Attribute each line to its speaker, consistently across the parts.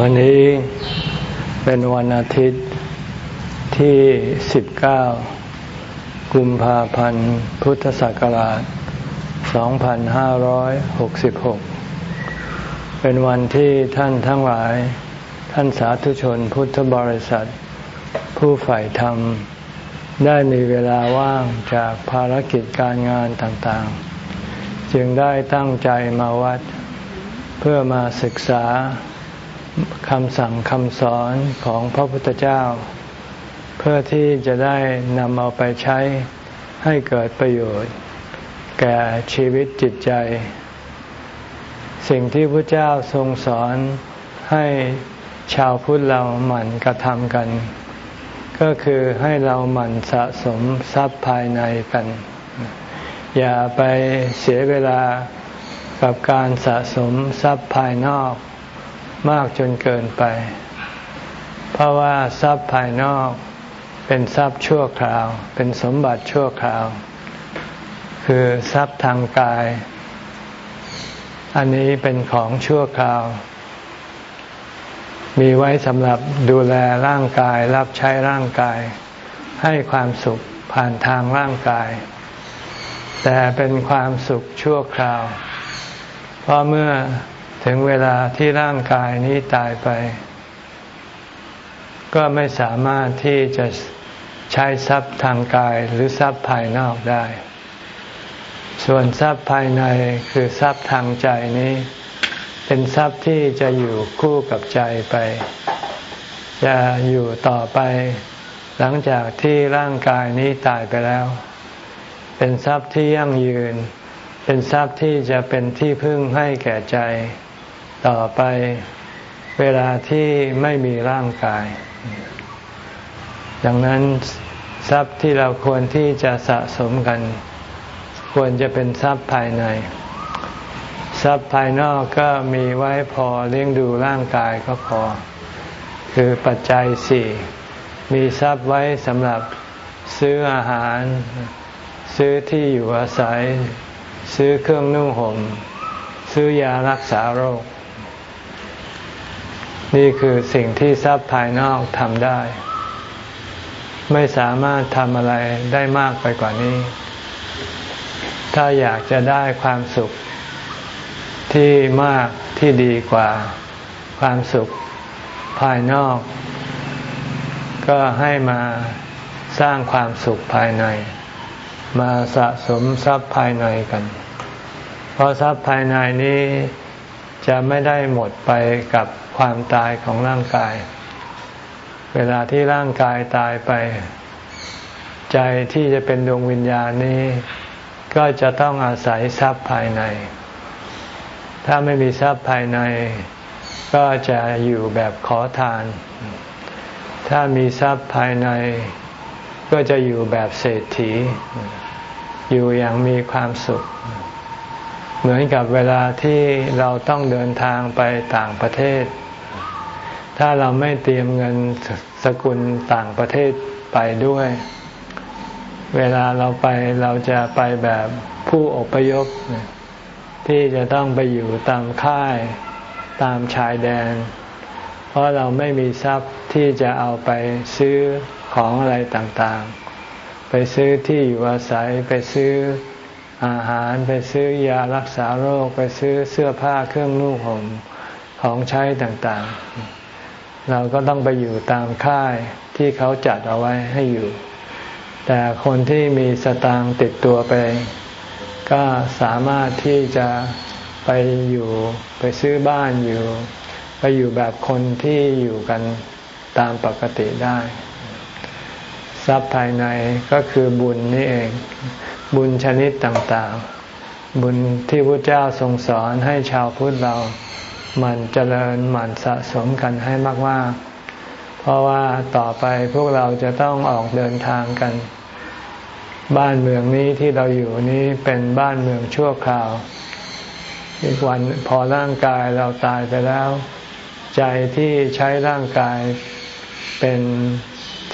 Speaker 1: วันนี้เป็นวันอาทิตย์ที่ 19 กุมภาพันธ์ พุทธศักราช 2566 เป็นวันที่ท่านทั้งหลาย ท่านสาธุชนพุทธบริษัท ผู้ฝ่ายธรรม ได้มีเวลาว่างจากภารกิจการงานต่างๆ จึงได้ตั้งใจมาวัด เพื่อมาศึกษา คำสั่งคำสอนของพระพุทธเจ้า เพื่อที่จะได้นำเอาไปใช้ให้เกิดประโยชน์ แก่ชีวิตจิตใจ สิ่งที่พระเจ้าทรงสอนให้ชาวพุทธเราหมั่นกระทำกัน ก็คือให้เราหมั่นสะสมทรัพย์ภายในกัน อย่าไปเสียเวลากับการสะสมทรัพย์ภายนอก มากจนเกินไป เพราะว่าทรัพย์ภายนอกเป็นทรัพย์ชั่วคราว เป็นสมบัติชั่วคราว คือทรัพย์ทางกาย อันนี้เป็นของชั่วคราว มีไว้สำหรับดูแลร่างกาย รับใช้ร่างกาย ให้ความสุขผ่านทางร่างกาย แต่เป็นความสุขชั่วคราว เพราะเมื่อ ถึงเวลาที่ร่างกายนี้ตายไป ก็ไม่สามารถที่จะใช้ทรัพย์ทางกายหรือทรัพย์ภายนอกได้ ส่วนทรัพย์ภายในคือทรัพย์ทางใจนี้ เป็นทรัพย์ที่จะอยู่คู่กับใจไป จะอยู่ต่อไป หลังจากที่ร่างกายนี้ตายไปแล้ว เป็นทรัพย์ที่ยั่งยืน เป็นทรัพย์ที่จะเป็นที่พึ่งให้แก่ใจ ต่อไปเวลาที่ไม่มีร่างกาย ดังนั้นทรัพย์ที่เราควรที่จะสะสมกัน ควรจะเป็นทรัพย์ภายใน ทรัพย์ภายนอกก็มีไว้พอเลี้ยงดูร่างกายก็พอ คือปัจจัยสี่มีทรัพย์ไว้สำหรับซื้ออาหาร ซื้อที่อยู่อาศัย ซื้อเครื่องนุ่งหม่มซื้อยารักษาโรค นี่คือสิ่งที่ทรัพย์ภายนอกทำได้ ไม่สามารถทำอะไรได้มากไปกว่านี้ ถ้าอยากจะได้ความสุขที่มากที่ดีกว่าความสุขภายนอก ก็ให้มาสร้างความสุขภายใน มาสะสมทรัพย์ภายในกัน เพราะทรัพย์ภายในนี้จะไม่ได้หมดไปกับ ความตายของร่างกาย เวลาที่ร่างกายตายไป ใจที่จะเป็นดวงวิญญาณนี้ ก็จะต้องอาศัยทรัพย์ภายใน ถ้าไม่มีทรัพย์ภายใน ก็จะอยู่แบบขอทาน ถ้ามีทรัพย์ภายใน ก็จะอยู่แบบเศรษฐี อยู่อย่างมีความสุขเหมือนกับเวลาที่เราต้องเดินทางไปต่างประเทศ ถ้าเราไม่เตรียมเงินสกุลต่างประเทศไปด้วย เวลาเราไปเราจะไปแบบผู้อพยพที่จะต้องไปอยู่ตามค่ายตามชายแดน เพราะเราไม่มีทรัพย์ที่จะเอาไปซื้อของอะไรต่างๆ ไปซื้อที่อยู่อาศัยไปซื้ออาหารไปซื้อยารักษาโรคไปซื้อเสื้อผ้าเครื่องนุ่งห่มของใช้ต่างๆ เราก็ต้องไปอยู่ตามค่ายที่เขาจัดเอาไว้ให้อยู่ แต่คนที่มีสตางค์ติดตัวไป ก็สามารถที่จะไปอยู่ไปซื้อบ้านอยู่ ไปอยู่แบบคนที่อยู่กันตามปกติได้ ทรัพย์ภายในก็คือบุญนี่เอง บุญชนิดต่างๆ บุญที่พระเจ้าทรงสอนให้ชาวพุทธเรา มันเจริญหมั่นสะสมกันให้มากๆ เพราะว่าต่อไปพวกเราจะต้องออกเดินทางกัน บ้านเมืองนี้ที่เราอยู่นี้เป็นบ้านเมืองชั่วคราว อีกวันพอร่างกายเราตายไปแล้ว ใจที่ใช้ร่างกายเป็น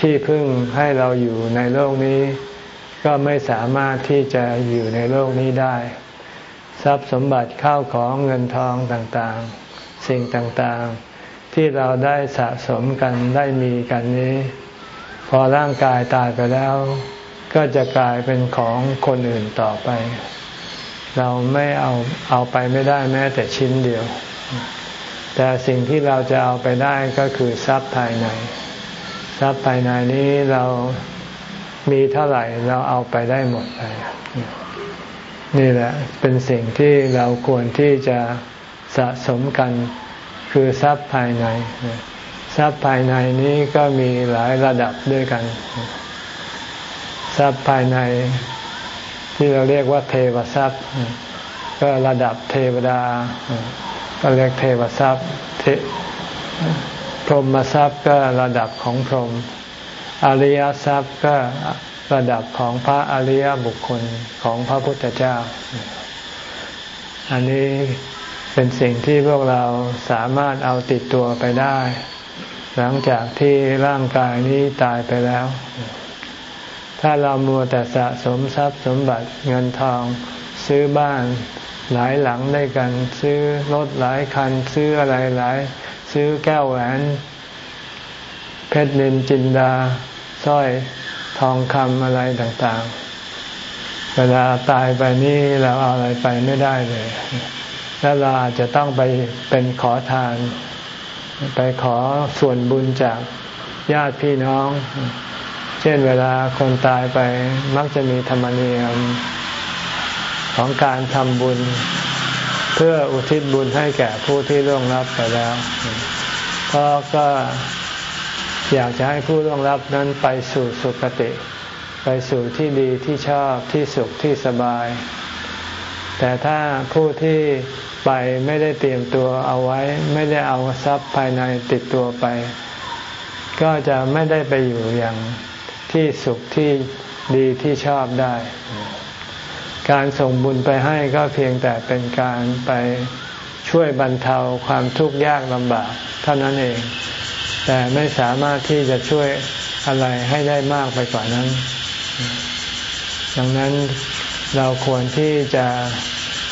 Speaker 1: ที่พึ่งให้เราอยู่ในโลกนี้ ก็ไม่สามารถที่จะอยู่ในโลกนี้ได้ ทรัพย์สมบัติข้าวของเงินทองต่างๆ สิ่งต่างๆ ที่เราได้สะสมกันได้มีกันนี้ พอร่างกายตายไปแล้ว ก็จะกลายเป็นของคนอื่นต่อไป เราไม่เอาเอาไปไม่ได้แม้แต่ชิ้นเดียว แต่สิ่งที่เราจะเอาไปได้ก็คือทรัพย์ภายใน ทรัพย์ภายในนี้เรามีเท่าไหร่เราเอาไปได้หมดเลยนี่แหละเป็นสิ่งที่เราควรที่จะ สะสมกันคือทรัพย์ภายใน ทรัพย์ภายในนี้ก็มีหลายระดับด้วยกัน ทรัพย์ภายในที่เราเรียกว่าเทวทรัพย์ ก็ระดับเทวดา ก็เรียกเทวทรัพย์พรหมทรัพย์ก็ระดับของพรหมอริยทรัพย์ก็ระดับของพระอริยบุคคลของพระพุทธเจ้า อันนี้ เป็นสิ่งที่พวกเราสามารถเอาติดตัวไปได้ หลังจากที่ร่างกายนี้ตายไปแล้ว ถ้าเรามัวแต่สะสมทรัพย์สมบัติเงินทอง ซื้อบ้านหลายหลังได้กัน ซื้อรถหลายคัน ซื้ออะไรหลาย ซื้อแก้วแหวน เพชรนินจินดาสร้อยทองคำอะไรต่างๆ เวลาตายไปนี่เราเอาอะไรไปไม่ได้เลย แล้วเราอาจจะต้องไปเป็นขอทาน ไปขอส่วนบุญจากญาติพี่น้อง เช่นเวลาคนตายไปมักจะมีธรรมเนียมของการทำบุญ เพื่ออุทิศบุญให้แก่ผู้ที่ร่วงรับไปแล้วเพราะก็อยากจะให้ผู้ร่วงรับนั้นไปสู่สุคติ ไปสู่ที่ดีที่ชอบที่สุขที่สบาย แต่ถ้าผู้ที่ ไปไม่ได้เตรียมตัวเอาไว้ ไม่ได้เอาทรัพย์ภายในติดตัวไป ก็จะไม่ได้ไปอยู่อย่างที่สุขที่ดีที่ชอบได้ การส่งบุญไปให้ก็เพียงแต่เป็นการไปช่วยบรรเทาความทุกข์ยากลำบากเท่านั้นเอง แต่ไม่สามารถที่จะช่วยอะไรให้ได้มากไปกว่านั้น ดังนั้นเราควรที่จะ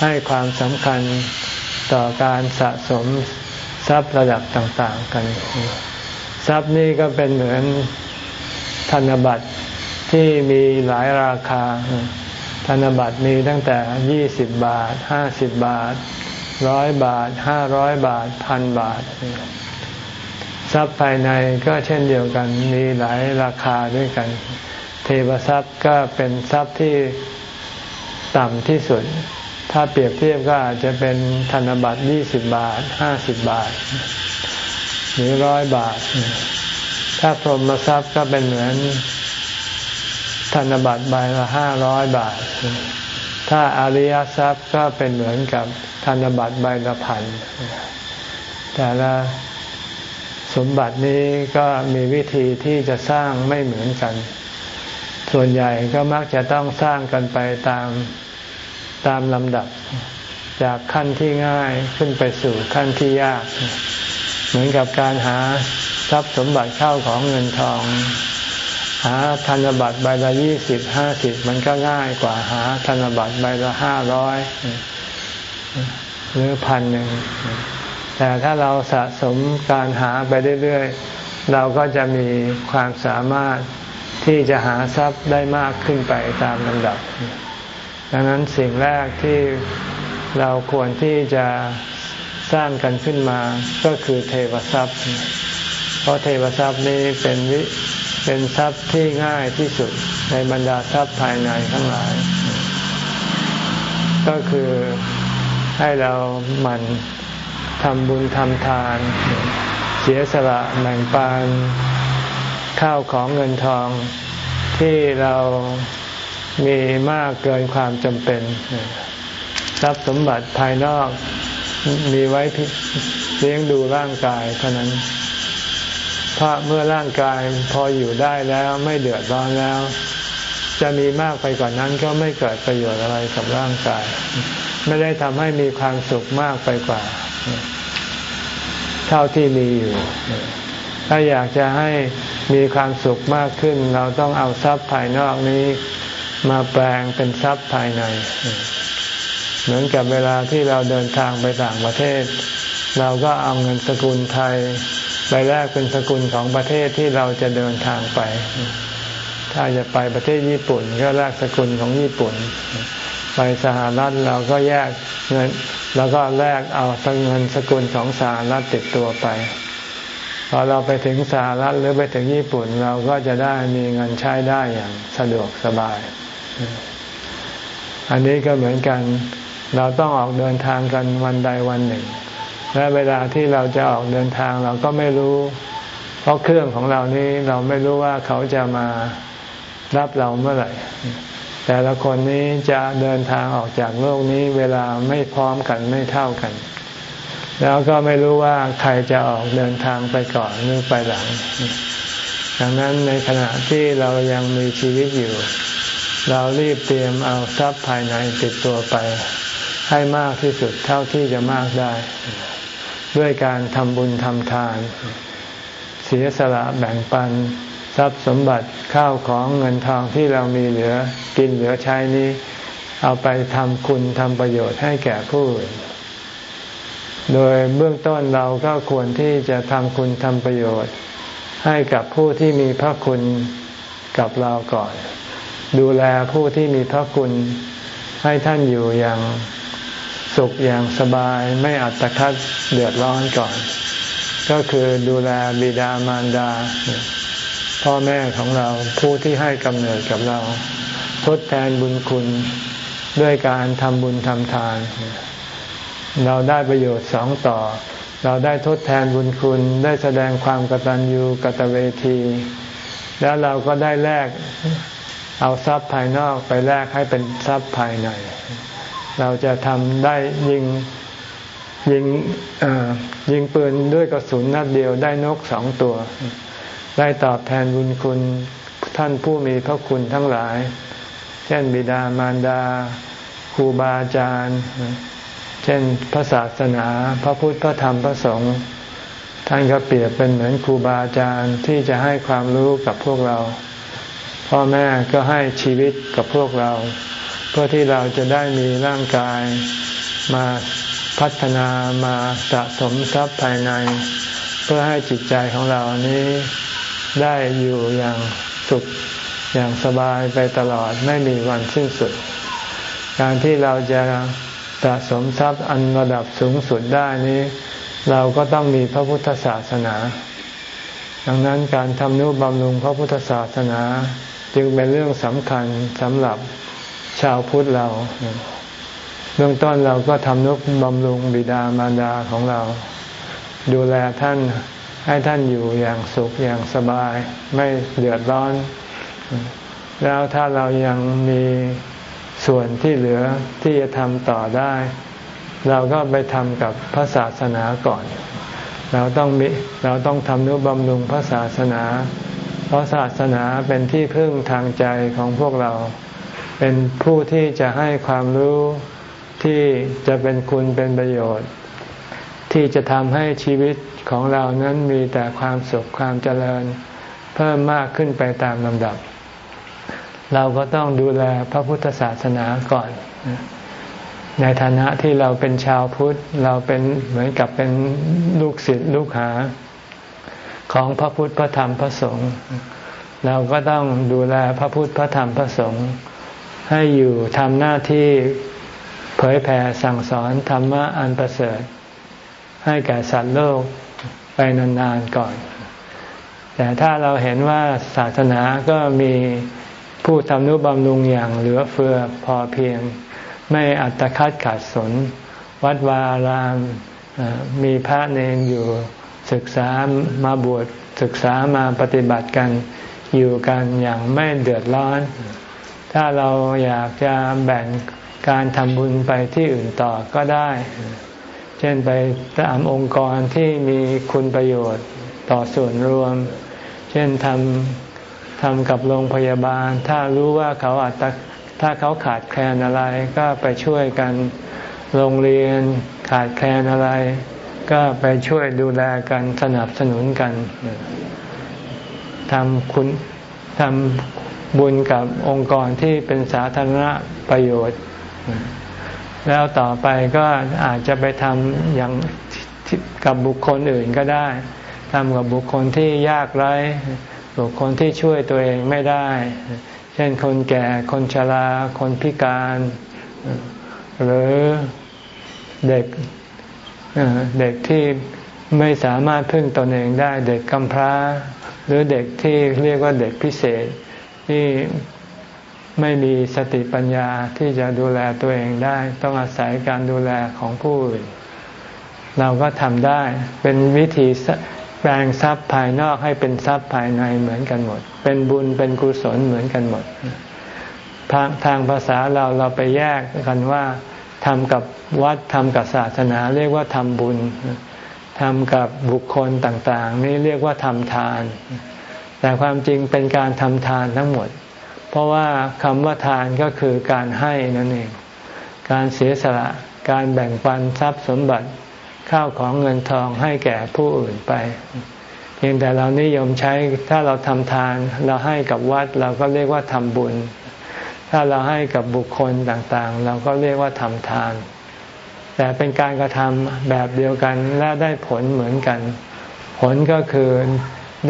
Speaker 1: ให้ความสำคัญต่อการสะสมทรัพย์ระดับต่างๆกัน ทรัพย์นี่ก็เป็นเหมือนธนบัตรที่มีหลายราคา ธนบัตรมีตั้งแต่ยี่สิบบาทห้าสิบบาทร้อยบาทห้าร้อยบาทพันบาท ทรัพย์ภายในก็เช่นเดียวกันมีหลายราคาด้วยกัน เทวทรัพย์ก็เป็นทรัพย์ที่ต่ำที่สุด ถ้าเปรียบเทียบก็อาจจะเป็นธนบัตรยี่สิบบาทห้าสิบบาท หรือร้อยบาท ถ้าพรหมทรัพย์ก็เป็นเหมือนธนบัตรใบละห้าร้อยบาท ถ้าอริยทรัพย์ก็เป็นเหมือนกับธนบัตรใบละพัน แต่ละสมบัตินี้ก็มีวิธีที่จะสร้างไม่เหมือนกัน ส่วนใหญ่ก็มักจะต้องสร้างกันไปตาม ตามลำดับ จากขั้นที่ง่ายขึ้นไปสู่ขั้นที่ยาก เหมือนกับการหาทรัพย์สมบัติเข้าของเงินทอง หาธนบัตรใบละยี่สิบห้าสิบมันก็ง่ายกว่าหาธนบัตรใบละห้าร้อยหรือพันหนึ่งแต่ถ้าเราสะสมการหาไปเรื่อยๆ เราก็จะมีความสามารถที่จะหาทรัพย์ได้มากขึ้นไปตามลำดับ ดังนั้นสิ่งแรกที่เราควรที่จะสร้างกันขึ้นมาก็คือเทวทรัพย์ เพราะเทวทรัพย์นี้เป็นวิเป็นทรัพย์ที่ง่ายที่สุดในบรรดาทรัพย์ภายในทั้งหลาย ก็คือให้เราหมั่นทำบุญทำทาน เสียสละแบ่งปันข้าวของเงินทองที่เรา มีมากเกินความจำเป็น ทรัพย์สมบัติภายนอกมีไว้เลี้ยงดูร่างกายเท่านั้นเพราะเมื่อร่างกายพออยู่ได้แล้วไม่เดือดร้อนแล้ว จะมีมากไปกว่านั้นก็ไม่เกิดประโยชน์อะไรกับร่างกาย ไม่ได้ทำให้มีความสุขมากไปกว่า เท่าที่มีอยู่ ถ้าอยากจะให้มีความสุขมากขึ้น เราต้องเอาทรัพย์ภายนอกนี้ มาแปลงเป็นทรัพย์ภายใน เหมือนกับเวลาที่เราเดินทางไปต่างประเทศ เราก็เอาเงินสกุลไทยไปแลกเป็นสกุลของประเทศที่เราจะเดินทางไป ถ้าจะไปประเทศญี่ปุ่น ก็แลกสกุลของญี่ปุ่น ไปสหรัฐเราก็แยกเงินแล้วก็แลกเอาเงินสกุลของสหรัฐติดตัวไปพอเราไปถึงสหรัฐหรือไปถึงญี่ปุ่น เราก็จะได้มีเงินใช้ได้อย่างสะดวกสบาย อันนี้ก็เหมือนกัน เราต้องออกเดินทางกันวันใดวันหนึ่ง และเวลาที่เราจะออกเดินทางเราก็ไม่รู้ เพราะเครื่องของเรานี้เราไม่รู้ว่าเขาจะมารับเราเมื่อไหร่ แต่ละคนนี้จะเดินทางออกจากโลกนี้เวลาไม่พร้อมกันไม่เท่ากัน แล้วก็ไม่รู้ว่าใครจะออกเดินทางไปก่อนหรือไปหลังดังนั้นในขณะที่เรายังมีชีวิตอยู่ เรารีบเตรียมเอาทรัพย์ภายในติดตัวไป ให้มากที่สุดเท่าที่จะมากได้ ด้วยการทำบุญทำทาน เสียสละแบ่งปัน ทรัพย์สมบัติข้าวของเงินทองที่เรามีเหลือกินเหลือใช้นี้ เอาไปทำคุณทำประโยชน์ให้แก่ผู้อื่นโดยเบื้องต้นเราก็ควรที่จะทำคุณทำประโยชน์ ให้กับผู้ที่มีพระคุณกับเราก่อน ดูแลผู้ที่มีพระคุณให้ท่านอยู่อย่างสุขอย่างสบายไม่อัตคัดเดือดร้อนก่อน ก็คือดูแลบิดามารดา พ่อแม่ของเราผู้ที่ให้กำเนิดกับเรา ทดแทนบุญคุณด้วยการทำบุญทำทาน เราได้ประโยชน์สองต่อ เราได้ทดแทนบุญคุณได้แสดงความกตัญญูกตเวที แล้วเราก็ได้แลก เอาทรัพย์ภายนอกไปแลกให้เป็นทรัพย์ภายใน เราจะทำได้ยิงยิงยิงปืนด้วยกระสุนนัดเดียวได้นกสองตัว ได้ตอบแทนบุญคุณท่านผู้มีพระคุณทั้งหลาย เช่นบิดามารดาครูบาอาจารย์ เช่นพระศาสนา พระพุทธพระธรรมพระสงฆ์ท่านก็เปรียบเป็นเหมือนครูบาอาจารย์ที่จะให้ความรู้กับพวกเรา พ่อแม่ก็ให้ชีวิตกับพวกเรา เพื่อที่เราจะได้มีร่างกายมาพัฒนามาสะสมทรัพย์ภายใน เพื่อให้จิตใจของเรานี้ได้อยู่อย่างสุขอย่างสบายไปตลอดไม่มีวันสิ้นสุด การที่เราจะสะสมทรัพย์อันระดับสูงสุดได้นี้ เราก็ต้องมีพระพุทธศาสนา ดังนั้นการทำนุบำรุงพระพุทธศาสนา จึงเป็นเรื่องสำคัญสำหรับชาวพุทธเราเบื้องต้นเราก็ทำนุบำรุงบิดามารดาของเรา ดูแลท่านให้ท่านอยู่อย่างสุขอย่างสบาย ไม่เดือดร้อน แล้วถ้าเรายังมีส่วนที่เหลือที่จะทำต่อได้ เราก็ไปทำกับพระศาสนาก่อน เราต้องมีเราต้องทำนุบำรุงพระศาสนา เพราะศาสนาเป็นที่พึ่งทางใจของพวกเรา เป็นผู้ที่จะให้ความรู้ที่จะเป็นคุณเป็นประโยชน์ ที่จะทำให้ชีวิตของเรานั้นมีแต่ความสุขความเจริญ เพิ่มมากขึ้นไปตามลำดับ เราก็ต้องดูแลพระพุทธศาสนาก่อน ในฐานะที่เราเป็นชาวพุทธ เราเป็นเหมือนกับเป็นลูกศิษย์ลูกหา ของพระพุทธพระธรรมพระสงฆ์เราก็ต้องดูแลพระพุทธพระธรรมพระสงฆ์ให้อยู่ทำหน้าที่เผยแผ่สั่งสอนธรรมะอันประเสริฐ ให้แก่สัตว์โลกไปนานๆก่อน แต่ถ้าเราเห็นว่าศาสนาก็มีผู้ทำนุบำรุงอย่างเหลือเฟือพอเพียง ไม่อัตคัดขาดสน วัดวาารามมีพระเนรอยู่ ศึกษามาบวชศึกษามาปฏิบัติกันอยู่กันอย่างไม่เดือดร้อน ถ้าเราอยากจะแบ่งการทำบุญไปที่อื่นต่อก็ได้ เช่นไปตามองค์กรที่มีคุณประโยชน์ต่อส่วนรวม เช่นทำทำกับโรงพยาบาล ถ้ารู้ว่าเขาอาจจะถ้าเขาขาดแคลนอะไรก็ไปช่วยกันโรงเรียนขาดแคลนอะไร ก็ไปช่วยดูแลกันสนับสนุนกันทำคุณทำบุญกับองค์กรที่เป็นสาธารณประโยชน์ แล้วต่อไปก็อาจจะไปทำอย่างกับบุคคลอื่นก็ได้ทำกับบุคคลที่ยากไร้ บุคคลที่ช่วยตัวเองไม่ได้ เช่นคนแก่คนชราคนพิการ หรือเด็ก เด็กที่ไม่สามารถพึ่งตนเองได้ เด็กกำพร้า หรือเด็กที่เรียกว่าเด็กพิเศษ ที่ไม่มีสติปัญญาที่จะดูแลตัวเองได้ ต้องอาศัยการดูแลของผู้อื่น เราก็ทำได้เป็นวิธีแปลงทรัพย์ภายนอกให้เป็นทรัพย์ภายในเหมือนกันหมด เป็นบุญเป็นกุศลเหมือนกันหมดทางทางภาษาเราเราไปแยกกันว่า ทำกับวัดทำกับศาสนาเรียกว่าทำบุญทำกับบุคคลต่างๆ นี่เรียกว่าทำทาน แต่ความจริงเป็นการทำทานทั้งหมด เพราะว่าคำว่าทานก็คือการให้นั่นเอง การเสียสละ การแบ่งปันทรัพย์สมบัติข้าวของเงินทองให้แก่ผู้อื่นไป เพียงแต่เรานิยมใช้ถ้าเราทำทาน เราให้กับวัดเราก็เรียกว่าทำบุญ ถ้าเราให้กับบุคคลต่างๆ เราก็เรียกว่าทำทาน แต่เป็นการกระทำแบบเดียวกันและได้ผลเหมือนกัน ผลก็คือ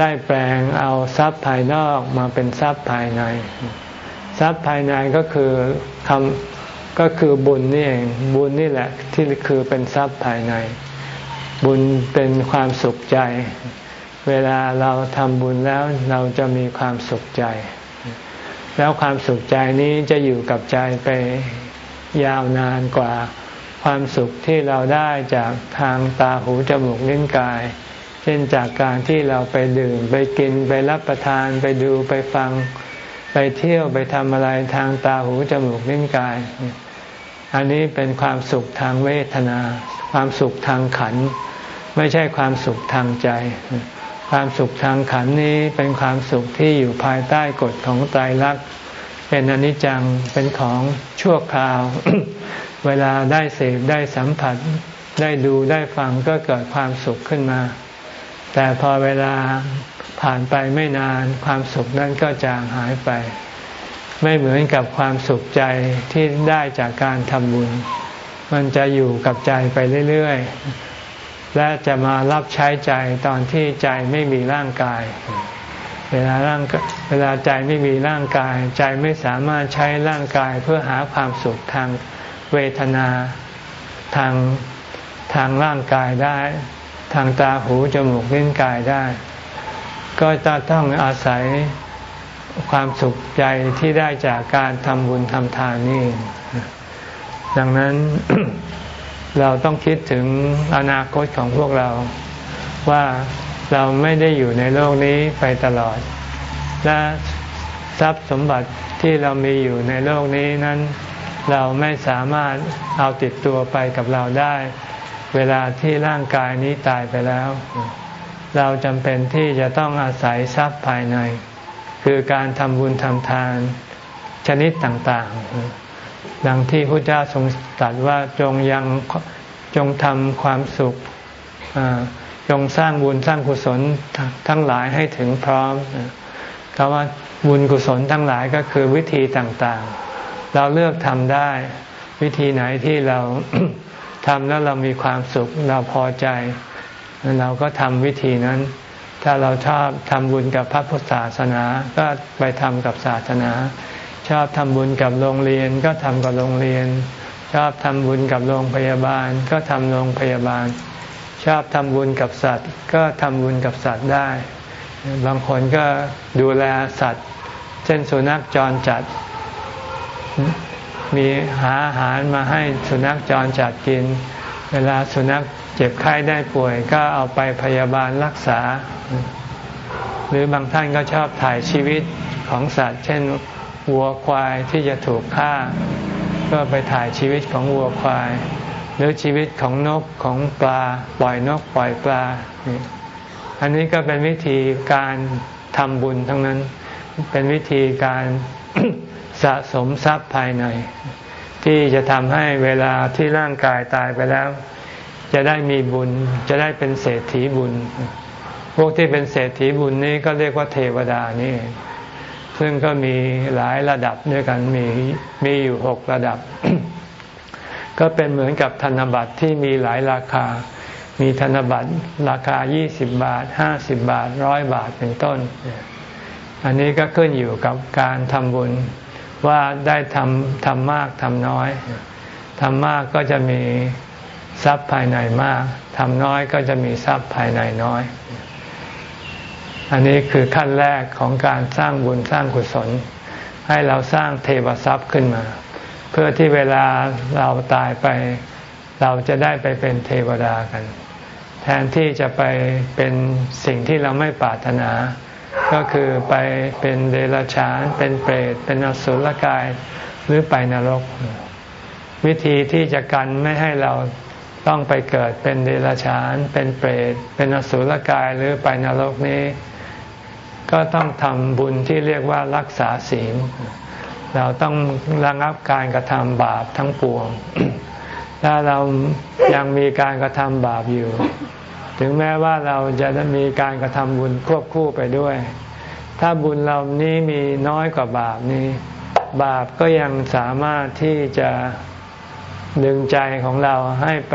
Speaker 1: ได้แปลงเอาทรัพย์ภายนอกมาเป็นทรัพย์ภายใน ทรัพย์ภายในก็คือคำก็คือบุญนี่เองบุญนี่แหละที่คือเป็นทรัพย์ภายใน บุญเป็นความสุขใจ เวลาเราทำบุญแล้วเราจะมีความสุขใจ แล้วความสุขใจนี้จะอยู่กับใจไปยาวนานกว่าความสุขที่เราได้จากทางตาหูจมูกลิ้นกาย เช่นจากการที่เราไปดื่ม ไปกินไปรับประทานไปดูไปฟัง ไปเที่ยวไปทำอะไรทางตาหูจมูกลิ้นกาย อันนี้เป็นความสุขทางเวทนา ความสุขทางขัน ไม่ใช่ความสุขทางใจ ความสุขทางขันนี้เป็นความสุขที่อยู่ภายใต้กฎของไตรลักษณ์เป็นอนิจจังเป็นของชั่วคราว เวลาได้เสพได้สัมผัส ได้ดูได้ฟังก็เกิดความสุขขึ้นมา แต่พอเวลาผ่านไปไม่นานความสุขนั้นก็จางหายไป ไม่เหมือนกับความสุขใจที่ได้จากการทำบุญ มันจะอยู่กับใจไปเรื่อยๆ และจะมารับใช้ใจตอนที่ใจไม่มีร่างกาย เวลาร่างเวลาใจไม่มีร่างกาย ใจไม่สามารถใช้ร่างกายเพื่อหาความสุขทางเวทนาทางทางร่างกายได้ ทางตาหูจมูกลิ้นกายได้ ก็จะต้องอาศัยความสุขใจที่ได้จากการทำบุญทำทานนี่ดังนั้น เราต้องคิดถึงอนาคตของพวกเราว่าเราไม่ได้อยู่ในโลกนี้ไปตลอด และทรัพย์สมบัติที่เรามีอยู่ในโลกนี้นั้น เราไม่สามารถเอาติดตัวไปกับเราได้ เวลาที่ร่างกายนี้ตายไปแล้ว เราจำเป็นที่จะต้องอาศัยทรัพย์ภายใน คือการทำบุญทำทานชนิดต่างๆ ดังที่พระเจ้าทรงตรัสว่าจงยังจงทำความสุขจงสร้างบุญสร้างกุศลทั้งหลายให้ถึงพร้อมคำว่าบุญกุศลทั้งหลายก็คือวิธีต่างๆ เราเลือกทำได้ วิธีไหนที่เราทำแล้วเรามีความสุขเราพอใจ เราก็ทำวิธีนั้น ถ้าเราชอบทำบุญกับพระพุทธศาสนา ก็ไปทำกับศาสนา ชอบทำบุญกับโรงเรียนก็ทำกับโรงเรียน ชอบทำบุญกับโรงพยาบาล ก็ทำโรงพยาบาล ชอบทำบุญกับสัตว์ ก็ทำบุญกับสัตว์ได้ บางคนก็ดูแลสัตว์ เช่นสุนัขจรจัด มีหาอาหารมาให้สุนัขจรจัดกิน เวลาสุนัขเจ็บไข้ได้ป่วย ก็เอาไปพยาบาลรักษา หรือบางท่านก็ชอบถ่ายชีวิตของสัตว์ เช่น วัวควายที่จะถูกฆ่า ก็ไปถ่ายชีวิตของวัวควาย หรือชีวิตของนกของปลา ปล่อยนกปล่อยปลา อันนี้ก็เป็นวิธีการทำบุญทั้งนั้น เป็นวิธีการสะสมทรัพย์ภายใน ที่จะทำให้เวลาที่ร่างกายตายไปแล้ว จะได้มีบุญจะได้เป็นเศรษฐีบุญ พวกที่เป็นเศรษฐีบุญนี้ก็เรียกว่าเทวดานี่ ซึ่งก็มีหลายระดับด้วยกันมีมีอยู่หกระดับ ก็เป็นเหมือนกับธนบัตรที่มีหลายราคา มีธนบัตรราคา 20 บาท 50 บาทร้อยบาทเป็นต้น อันนี้ก็ขึ้นอยู่กับการทำบุญว่าได้ทำทำมากทำน้อยทำมากก็จะมีทรัพย์ภายในมากทำน้อยก็จะมีทรัพย์ภายในน้อย อันนี้คือขั้นแรกของการสร้างบุญสร้างกุศล ให้เราสร้างเทวทรัพย์ขึ้นมา เพื่อที่เวลาเราตายไปเราจะได้ไปเป็นเทวดากัน แทนที่จะไปเป็นสิ่งที่เราไม่ปรารถนา ก็คือไปเป็นเดรัจฉาน เป็นเปรต เป็นอสุรกาย หรือไปนรก วิธีที่จะกันไม่ให้เราต้องไปเกิดเป็นเดรัจฉาน เป็นเปรต เป็นอสุรกายหรือไปนรกนี้ ก็ต้องทำบุญที่เรียกว่ารักษาศีล เราต้องระงับการกระทำบาปทั้งปวง ถ้าเรายังมีการกระทำบาปอยู่ ถึงแม้ว่าเราจะมีการกระทำบุญควบคู่ไปด้วย ถ้าบุญเรานี้มีน้อยกว่าบาปนี้ บาปก็ยังสามารถที่จะดึงใจของเราให้ไป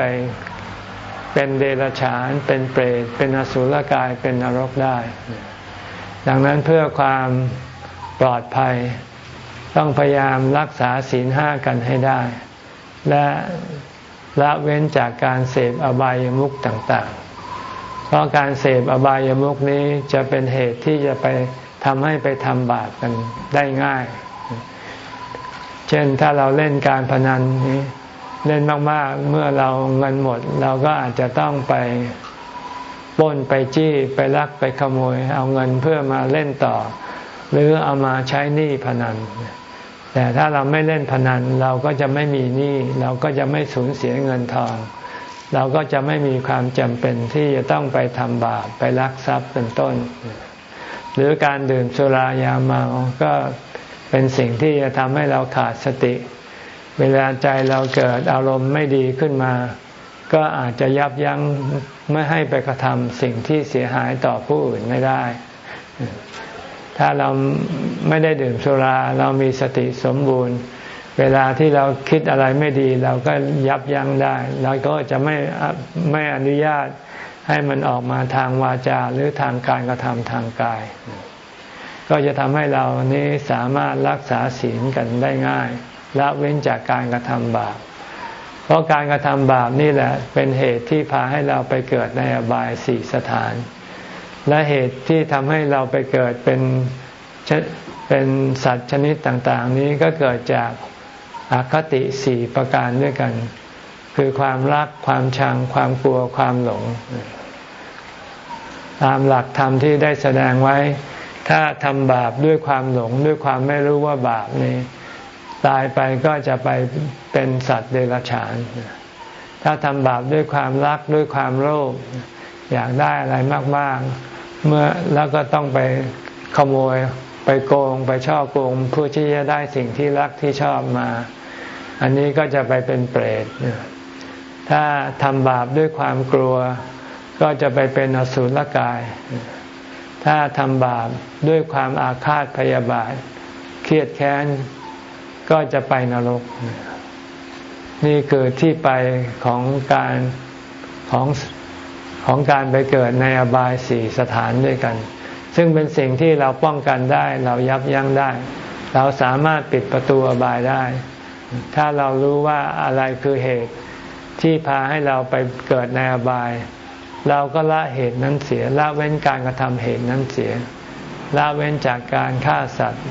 Speaker 1: เป็นเดรัจฉาน เป็นเปรต เป็นอสุรกาย เป็นนรกได้ ดังนั้นเพื่อความปลอดภัย ต้องพยายามรักษาศีลห้ากันให้ได้ และละเว้นจากการเสพอบายามุขต่างๆ เพราะการเสพอบายามุขนี้จะเป็นเหตุที่จะไปทำให้ไปทำบาปกันได้ง่าย เช่นถ้าเราเล่นการพนันนี้เล่นมากๆ เมื่อเราเงินหมด เราก็อาจจะต้องไป ปล้นไปจี้ไปลักไปขโมย เอาเงินเพื่อมาเล่นต่อ หรือเอามาใช้หนี้พนัน แต่ถ้าเราไม่เล่นพนันเราก็จะไม่มีหนี้เราก็จะไม่สูญเสียเงินทอง เราก็จะไม่มีความจำเป็นที่จะต้องไปทำบาปไปลักทรัพย์เป็นต้น หรือการดื่มสุรายาเมาก็เป็นสิ่งที่จะทำให้เราขาดสติ เวลาใจเราเกิดอารมณ์ไม่ดีขึ้นมา ก็อาจจะยับยั้ง ไม่ให้ไปกระทำสิ่งที่เสียหายต่อผู้อื่นไม่ได้ ถ้าเราไม่ได้ดื่มสุรา เรามีสติสมบูรณ์ เวลาที่เราคิดอะไรไม่ดี เราก็ยับยั้งได้ เราก็จะไม่ไม่อนุญาตให้มันออกมาทางวาจาหรือทางการกระทำทางกาย ก็จะทำให้เรานี้สามารถรักษาศีลกันได้ง่ายละเว้นจากการกระทำบาป ราะการกระทำบาปนี่แหละ เป็นเหตุที่พาให้เราไปเกิดในอบายสี่สถาน และเหตุที่ทำให้เราไปเกิดเป็นเป็นสัตว์ชนิดต่างๆ นี้ก็เกิดจากอาคติสี่ประการด้วยกัน คือความรักความชัง ความกลัวความหลง ตามหลักธรรมที่ได้แสดงไว้ ถ้าทำบาปด้วยความหลงด้วยความไม่รู้ว่าบาปนี้ ตายไปก็จะไปเป็นสัตว์เดรัจฉาน ถ้าทำบาปด้วยความรักด้วยความโลภอยากได้อะไรมาก ๆ เมื่อแล้วก็ต้องไปขโมยไปโกงไปช่อโกงเพื่อที่จะได้สิ่งที่รักที่ชอบมา อันนี้ก็จะไปเป็นเปรตถ้าทำบาปด้วยความกลัว ก็จะไปเป็นอสุรกาย ถ้าทำบาปด้วยความอาฆาตพยาบาท เครียดแค้น ก็จะไปนรก นี่คือที่ไปของการของของการไปเกิดในอบายสี่สถานด้วยกัน ซึ่งเป็นสิ่งที่เราป้องกันได้เรายับยั้งได้ เราสามารถปิดประตูอบายได้ ถ้าเรารู้ว่าอะไรคือเหตุที่พาให้เราไปเกิดในอบาย เราก็ละเหตุนั้นเสียละเว้นการกระทำเหตุนั้นเสียละเว้นจากการฆ่าสัตว์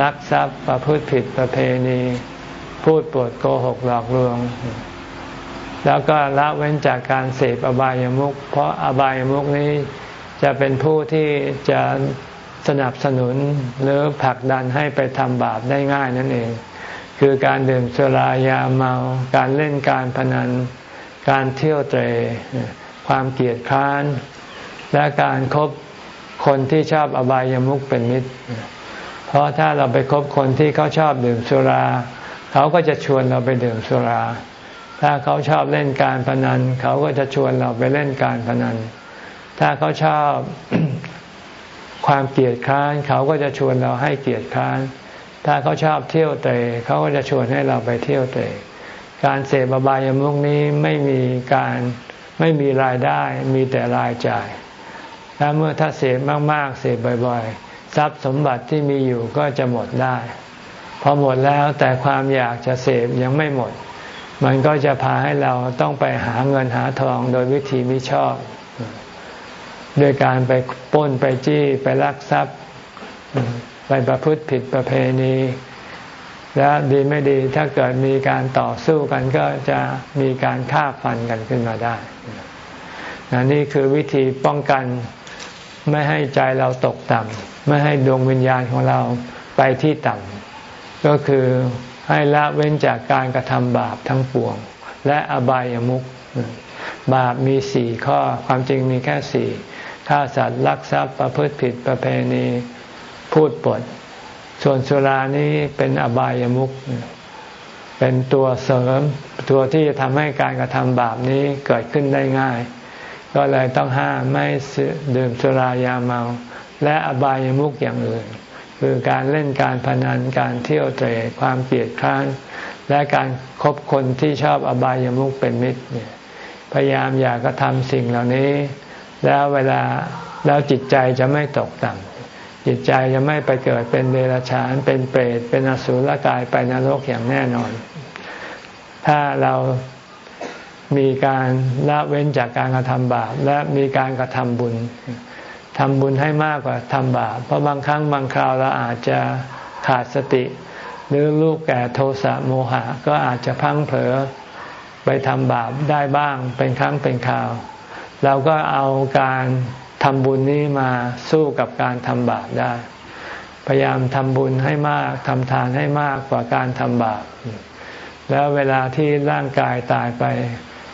Speaker 1: ลักทรัพย์ประพฤติผิดประเพณี พูดปดโกหกหลอกลวง แล้วก็ละเว้นจากการเสพอบายามุขเพราะอบายามุขนี้จะเป็นผู้ที่จะสนับสนุนหรือผลักดันให้ไปทำบาปได้ง่ายนั่นเอง คือการดื่มสุรายาเมา การเล่นการพนัน การเที่ยวเตร ความเกลียดคร้าน และการครบคนที่ชอบอบายามุขเป็นมิตร เพราะถ้าเราไปคบคนที่เขาชอบดื่มสุรา เขาก็จะชวนเราไปดื่มสุรา ถ้าเขาชอบเล่นการพนัน เขาก็จะชวนเราไปเล่นการพนัน ถ้าเขาชอบความเกียดค้าน เขาก็จะชวนเราให้เกียดค้าน ถ้าเขาชอบเที่ยวเตะเขาก็จะชวนให้เราไปเที่ยวเตะการเสพบายามุกนี้ไม่มีการไม่มีรายได้มีแต่รายจ่ายและเมื่อถ้าเสพมากๆ เสพบ่อยๆ ทรัพย์สมบัติที่มีอยู่ก็จะหมดได้ พอหมดแล้วแต่ความอยากจะเสพยังไม่หมด มันก็จะพาให้เราต้องไปหาเงินหาทองโดยวิธีมิชอบโดยการไปป้นไปจี้ไปลักทรัพย์ ไปประพฤติผิดประเพณี และดีไม่ดีถ้าเกิดมีการต่อสู้กันก็จะมีการฆ่าฟันกันขึ้นมาได้นนี่คือวิธีป้องกันไม่ให้ใจเราตกต่ำ ไม่ให้ดวงวิญญาณของเราไปที่ต่ำก็คือให้ละเว้นจากการกระทำบาปทั้งปวง และอบายามุขบาปมีสี่ข้อความจริงมีแค่สี่ฆ่าสัตว์ลักทรัพย์ประพฤติผิดประเพณีพูดปด ส่วนสุรานี้เป็นอบายามุขเป็นตัวเสริมตัวที่จะทำให้การกระทำบาปนี้เกิดขึ้นได้ง่าย ก็เลยต้องห้ามไม่ดื่มสุรายาเมา และอบายามุขอย่างอื่น คือการเล่นการพนันการเที่ยวเตะความเกลียดคร้านและการครบคนที่ชอบอบายามุขเป็นมิตรเนี่ยพยายามอย่ากระทำสิ่งเหล่านี้ แล้วเวลาแล้วจิตใจจะไม่ตกต่ำจิตใจจะไม่ไปเกิดเป็นเดรัจฉาน เป็นเปรตเป็นอสุรกายไปนรกอย่างแน่นอน ถ้าเรามีการละเว้นจากการกระทำบาปและมีการกระทำบุญ ทำบุญให้มากกว่าทำบาปเพราะบางครั้งบางคราวเราอาจจะขาดสติ หรือลูกแก่โทสะโมหะก็อาจจะพังเผลอไปทำบาปได้บ้างเป็นครั้งเป็นคราว เราก็เอาการทำบุญนี้มาสู้กับการทำบาปได้ พยายามทำบุญให้มากทำทานให้มากกว่าการทำบาป แล้วเวลาที่ร่างกายตายไป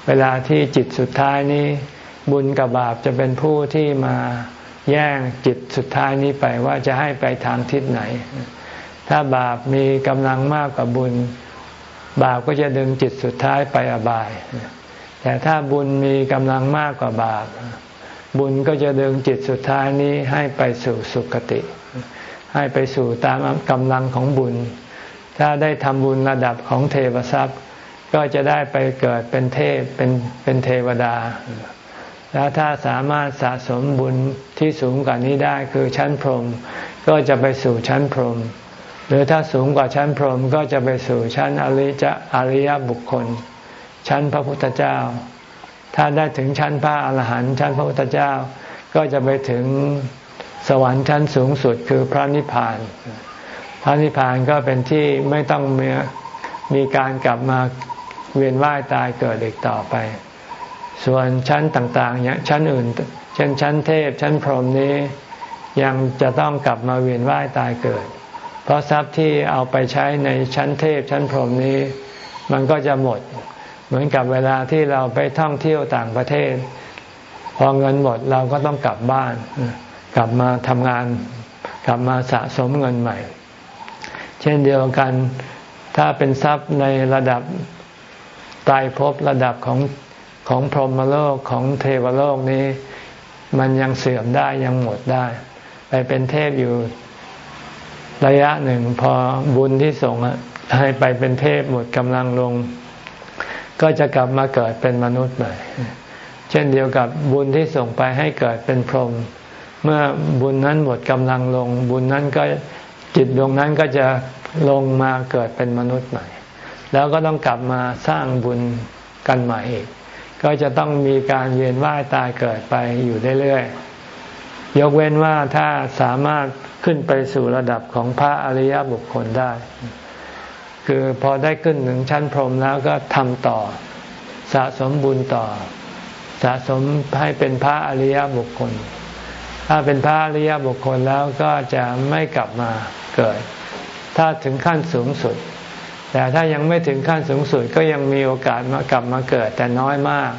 Speaker 1: เวลาที่จิตสุดท้ายนี้ บุญกับบาปจะเป็นผู้ที่มา แย่งจิตสุดท้ายนี้ไปว่าจะให้ไปทางทิศไหน ถ้าบาปมีกำลังมากกว่าบุญ บาปก็จะดึงจิตสุดท้ายไปอบาย แต่ถ้าบุญมีกำลังมากกว่าบาป บุญก็จะดึงจิตสุดท้ายนี้ให้ไปสู่สุคติ ให้ไปสู่ตามกำลังของบุญ ถ้าได้ทำบุญระดับของเทวทรัพย์ ก็จะได้ไปเกิดเป็นเทพเป็นเป็นเทวดา แล้วถ้าสามารถสะสมบุญที่สูงกว่านี้ได้คือชั้นพรหมก็จะไปสู่ชั้นพรหมหรือถ้าสูงกว่าชั้นพรหมก็จะไปสู่ชั้นอริจะอริยบุคคล ชั้นพระพุทธเจ้า ถ้าได้ถึงชั้นพระอรหันต์ชั้นพระพุทธเจ้า ก็จะไปถึงสวรรค์ชั้นสูงสุดคือพระนิพพาน พระนิพพานก็เป็นที่ไม่ต้องมีมีการกลับมาเวียนว่ายตายเกิดอีกต่อไป ส่วนชั้นต่างๆอย่างชั้นอื่น เช่นชั้นเทพ ชั้นพรหมนี้ ยังจะต้องกลับมาเวียนว่ายตายเกิด เพราะทรัพย์ที่เอาไปใช้ในชั้นเทพชั้นพรหมนี้ มันก็จะหมด เหมือนกับเวลาที่เราไปท่องเที่ยวต่างประเทศ พอเงินหมดเราก็ต้องกลับบ้าน กลับมาทำงาน กลับมาสะสมเงินใหม่ เช่นเดียวกันถ้าเป็นทรัพย์ในระดับตายภพระดับของ ของพรหมโลกของเทวโลกนี้ มันยังเสื่อมได้ยังหมดได้ ไปเป็นเทพอยู่ระยะหนึ่งพอบุญที่ส่งให้ไปเป็นเทพหมดกำลังลง ก็จะกลับมาเกิดเป็นมนุษย์ใหม่ เช่นเดียวกับบุญที่ส่งไปให้เกิดเป็นพรหมเมื่อบุญนั้นหมดกำลังลง บุญนั้นก็จิตดวงนั้นก็จะลงมาเกิดเป็นมนุษย์ใหม่ แล้วก็ต้องกลับมาสร้างบุญกันใหม่อีก ก็จะต้องมีการเวียนว่ายตายเกิดไปอยู่เรื่อยๆ ยกเว้นว่าถ้าสามารถขึ้นไปสู่ระดับของพระอริยบุคคลได้ คือพอได้ขึ้นถึงชั้นพรหมแล้วก็ทำต่อ สะสมบุญต่อ สะสมให้เป็นพระอริยบุคคล ถ้าเป็นพระอริยบุคคลแล้วก็จะไม่กลับมาเกิด ถ้าถึงขั้นสูงสุด แต่ถ้ายังไม่ถึงขั้นสูงสุดก็ยังมีโอกาสมากลับมาเกิดแต่น้อยมาก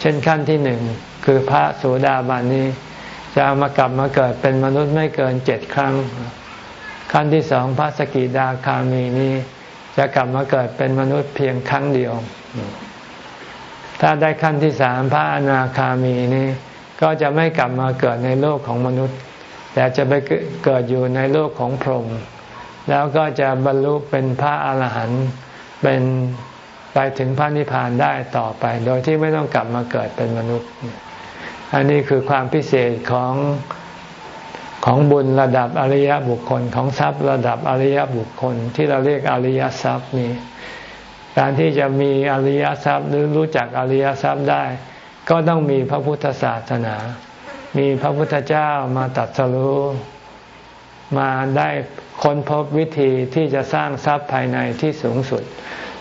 Speaker 1: เช่นขั้นที่หนึ่งคือพระโสดาบันนี้ จะมากลับมาเกิดเป็นมนุษย์ไม่เกินเจ็ดครั้ง ขั้นที่สองพระสกิดาคามีนี้จะกลับมาเกิดเป็นมนุษย์เพียงครั้งเดียว ถ้าได้ขั้นที่สามพระอนาคามีนี้ ก็จะไม่กลับมาเกิดในโลกของมนุษย์ แต่จะไปเกิดอยู่ในโลกของพรหม แล้วก็จะบรรลุเป็นพระอาหารหันต์เป็นไปถึงพระนิพพานได้ต่อไป โดยที่ไม่ต้องกลับมาเกิดเป็นมนุษย์ อันนี้คือความพิเศษของของบุญระดับอริยบุคคลของทรัพย์ระดับอริยบุคคล ที่เราเรียกอริยทรัพย์นี้การที่จะมีอริยทรัพย์หรือรู้จักอริยทรัพย์ได้ ก็ต้องมีพระพุทธศาสนา มีพระพุทธเจ้ามาตัดสรู้ มาได้ค้นพบวิธีที่จะสร้างทรัพย์ภายในที่สูงสุด